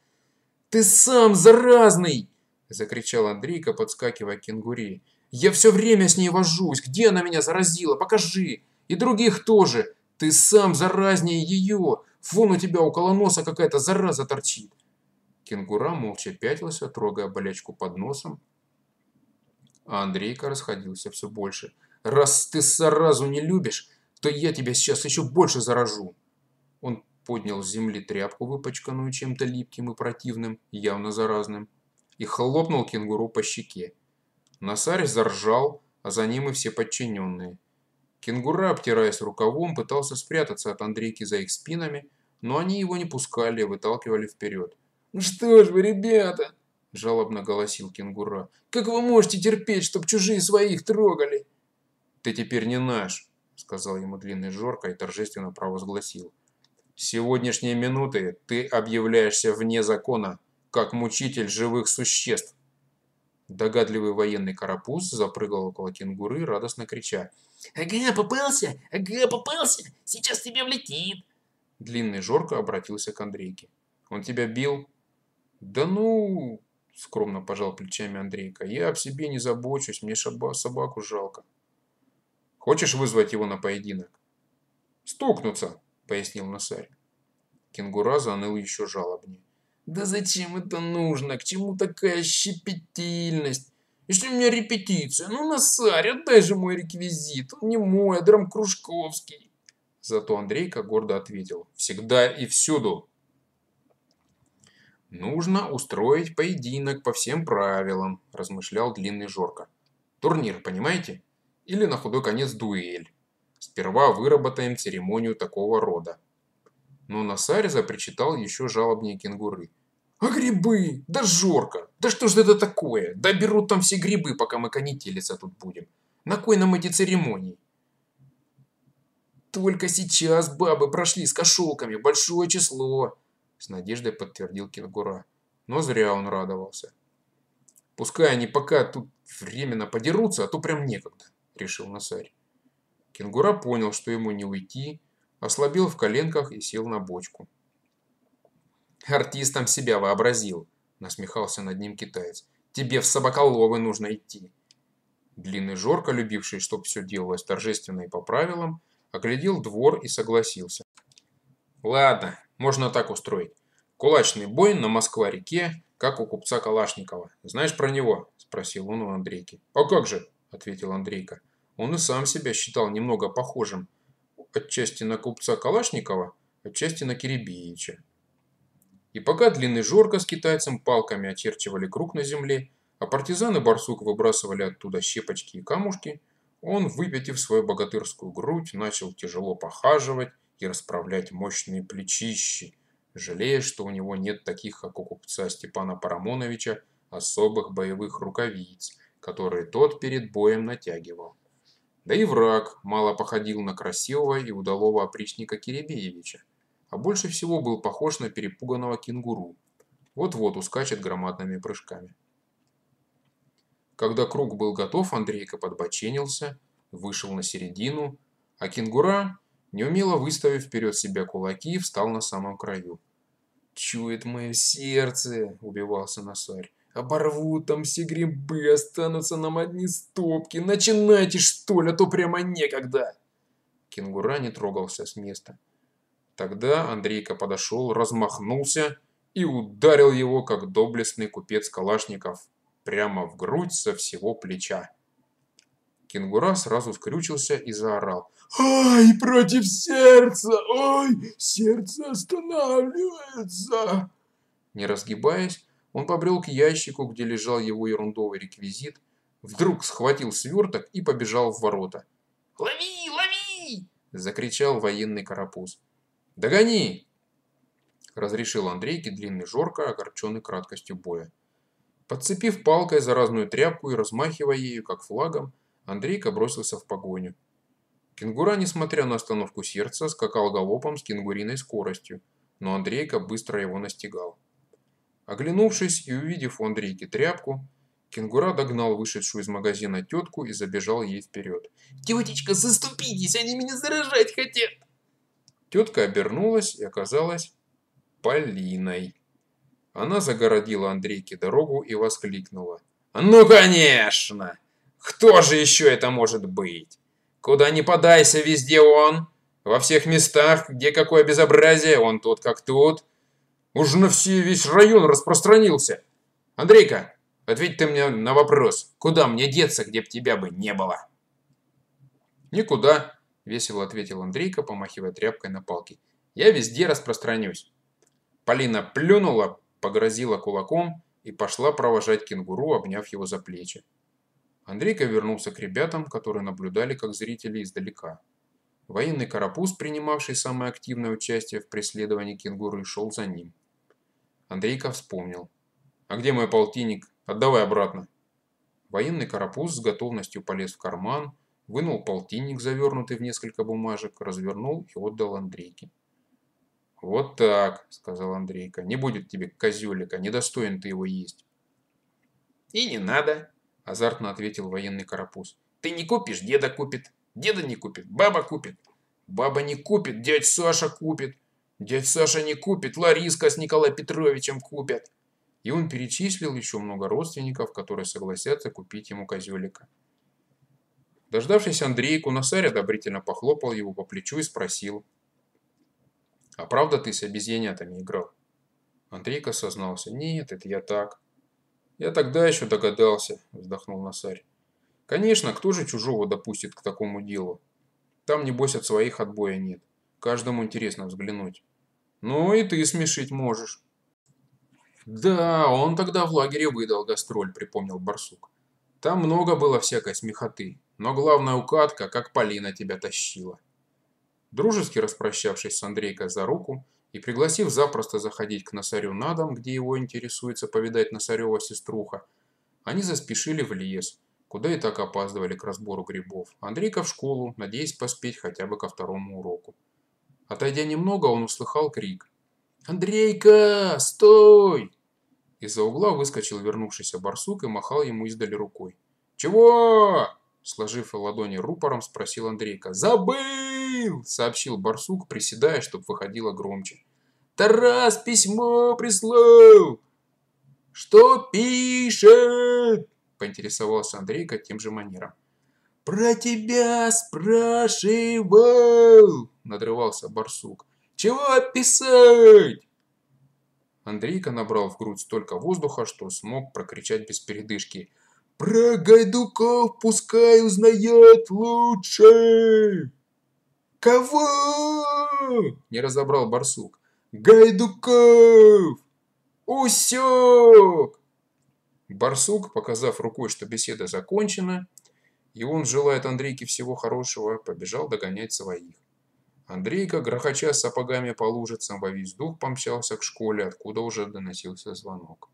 «Ты сам заразный!» – закричал Андрейка, подскакивая к кенгуре. «Я все время с ней вожусь. Где она меня заразила? Покажи! И других тоже! Ты сам заразнее ее! Вон у тебя около носа какая-то зараза торчит!» Кенгура молча пятился, трогая болячку под носом. А Андрейка расходился все больше. «Раз ты сразу не любишь, то я тебя сейчас еще больше заражу!» Он поднял с земли тряпку, выпачканную чем-то липким и противным, явно заразным, и хлопнул кенгуру по щеке. Носарь заржал, а за ним и все подчиненные. Кенгура, обтираясь рукавом, пытался спрятаться от Андрейки за их спинами, но они его не пускали, выталкивали вперед. «Ну что ж вы, ребята!» – жалобно голосил кенгура. «Как вы можете терпеть, чтоб чужие своих трогали?» «Ты теперь не наш», – сказал ему длинный Жорка и торжественно провозгласил. «С сегодняшней минуты ты объявляешься вне закона, как мучитель живых существ». Догадливый военный карапуз запрыгал около кенгуры, радостно крича. «Ага, попался! Ага, попался! Сейчас тебе влетит!» Длинный Жорка обратился к Андрейке. «Он тебя бил?» «Да ну...» – скромно пожал плечами Андрейка. «Я об себе не забочусь, мне шаба, собаку жалко». «Хочешь вызвать его на поединок?» «Стукнуться», – пояснил Носарь. Кенгура заныл еще жалобнее. «Да зачем это нужно? К чему такая щепетильность? Если у меня репетиция, ну, Носарь, отдай же мой реквизит. Он не мой, а Драмкружковский». Зато Андрейка гордо ответил. «Всегда и всюду». «Нужно устроить поединок по всем правилам», – размышлял длинный Жорка. «Турнир, понимаете? Или на худой конец дуэль. Сперва выработаем церемонию такого рода». Но Насарь запричитал еще жалобнее кенгуры. «А грибы? Да Жорка! Да что ж это такое? Да берут там все грибы, пока мы конетелиться тут будем. На кой нам эти церемонии?» «Только сейчас бабы прошли с кошелками, большое число», с надеждой подтвердил кенгура. Но зря он радовался. Пускай они пока тут временно подерутся, а то прям некогда, решил Носарь. Кенгура понял, что ему не уйти, ослабил в коленках и сел на бочку. «Артистом себя вообразил», – насмехался над ним китаец. «Тебе в собаколовы нужно идти». Длинный Жорка, любивший, чтоб все делалось торжественно и по правилам, оглядел двор и согласился. «Ладно, можно так устроить. Кулачный бой на Москва-реке, как у купца Калашникова. Знаешь про него?» – спросил он у Андрейки. «А как же?» – ответил Андрейка. Он и сам себя считал немного похожим. Отчасти на купца Калашникова, отчасти на Киребеевича. И пока длинный Жорка с китайцем палками очерчивали круг на земле, а партизаны барсук выбрасывали оттуда щепочки и камушки, он, выпятив свою богатырскую грудь, начал тяжело похаживать, и расправлять мощные плечищи, жалея, что у него нет таких, как у купца Степана Парамоновича, особых боевых рукавиц, которые тот перед боем натягивал. Да и враг мало походил на красивого и удалого опричника Киребеевича, а больше всего был похож на перепуганного кенгуру. Вот-вот ускачет громадными прыжками. Когда круг был готов, Андрейка подбоченился, вышел на середину, а кенгура, Неумело выставив вперед себя кулаки, встал на самом краю. Чует мое сердце, убивался Носарь. Оборву там все грибы, останутся нам одни стопки. Начинайте, что ли, а то прямо некогда. Кенгура не трогался с места. Тогда Андрейка подошел, размахнулся и ударил его, как доблестный купец Калашников, прямо в грудь со всего плеча. Кенгура сразу скрючился и заорал. «Ай, против сердца! Ой, сердце останавливается!» Не разгибаясь, он побрел к ящику, где лежал его ерундовый реквизит, вдруг схватил сверток и побежал в ворота. «Лови, лови!» – закричал военный карапуз. «Догони!» – разрешил Андрейке длинный Жорка, огорченный краткостью боя. Подцепив палкой заразную тряпку и размахивая ею, как флагом, Андрейка бросился в погоню. Кенгура, несмотря на остановку сердца, скакал галопом с кенгуриной скоростью, но Андрейка быстро его настигал. Оглянувшись и увидев у Андрейки тряпку, Кенгура догнал вышедшую из магазина тетку и забежал ей вперед. «Тетечка, заступитесь, они меня заражать хотят!» Тетка обернулась и оказалась Полиной. Она загородила Андрейке дорогу и воскликнула. «Ну, конечно! Кто же еще это может быть? Куда ни подайся, везде он. Во всех местах, где какое безобразие, он тут как тут. Уж на все весь район распространился. Андрейка, ответь ты мне на вопрос, куда мне деться, где б тебя бы не было? Никуда, весело ответил Андрейка, помахивая тряпкой на палке. Я везде распространюсь. Полина плюнула, погрозила кулаком и пошла провожать кенгуру, обняв его за плечи. Андрейка вернулся к ребятам, которые наблюдали как зрители издалека. Военный карапуз, принимавший самое активное участие в преследовании кенгуры, шел за ним. Андрейка вспомнил. «А где мой полтинник? Отдавай обратно!» Военный карапуз с готовностью полез в карман, вынул полтинник, завернутый в несколько бумажек, развернул и отдал Андрейке. «Вот так», — сказал Андрейка, — «не будет тебе козелика, недостоин ты его есть». «И не надо», – азартно ответил военный карапуз. «Ты не купишь, деда купит. Деда не купит, баба купит. Баба не купит, дядь Саша купит. Дядь Саша не купит, Лариска с Николаем Петровичем купят». И он перечислил еще много родственников, которые согласятся купить ему козелика. Дождавшись Андрейку, Носарь одобрительно похлопал его по плечу и спросил. «А правда ты с обезьянятами играл?» Андрейка сознался. «Нет, это я так». «Я тогда еще догадался», – вздохнул Носарь. «Конечно, кто же чужого допустит к такому делу? Там, небось, от своих отбоя нет. Каждому интересно взглянуть. Ну и ты смешить можешь». «Да, он тогда в лагере выдал гастроль», – припомнил Барсук. «Там много было всякой смехоты, но главная укатка, как Полина тебя тащила». Дружески распрощавшись с Андрейкой за руку, и, пригласив запросто заходить к Носарю на дом, где его интересуется повидать Носарева сеструха, они заспешили в лес, куда и так опаздывали к разбору грибов. Андрейка в школу, надеясь поспеть хотя бы ко второму уроку. Отойдя немного, он услыхал крик. «Андрейка, стой!» Из-за угла выскочил вернувшийся барсук и махал ему издали рукой. «Чего?» Сложив ладони рупором, спросил Андрейка. «Забыл!» – сообщил барсук, приседая, чтобы выходило громче. «Тарас письмо прислал!» «Что пишет?» – поинтересовался Андрейка тем же манером. «Про тебя спрашивал!» – надрывался барсук. «Чего писать?» Андрейка набрал в грудь столько воздуха, что смог прокричать без передышки – про Гайдуков пускай узнает лучше. Кого? Не разобрал барсук. Гайдуков! Усек! Барсук, показав рукой, что беседа закончена, и он желает Андрейке всего хорошего, побежал догонять своих. Андрейка, грохоча сапогами по лужицам, во весь дух помчался к школе, откуда уже доносился звонок.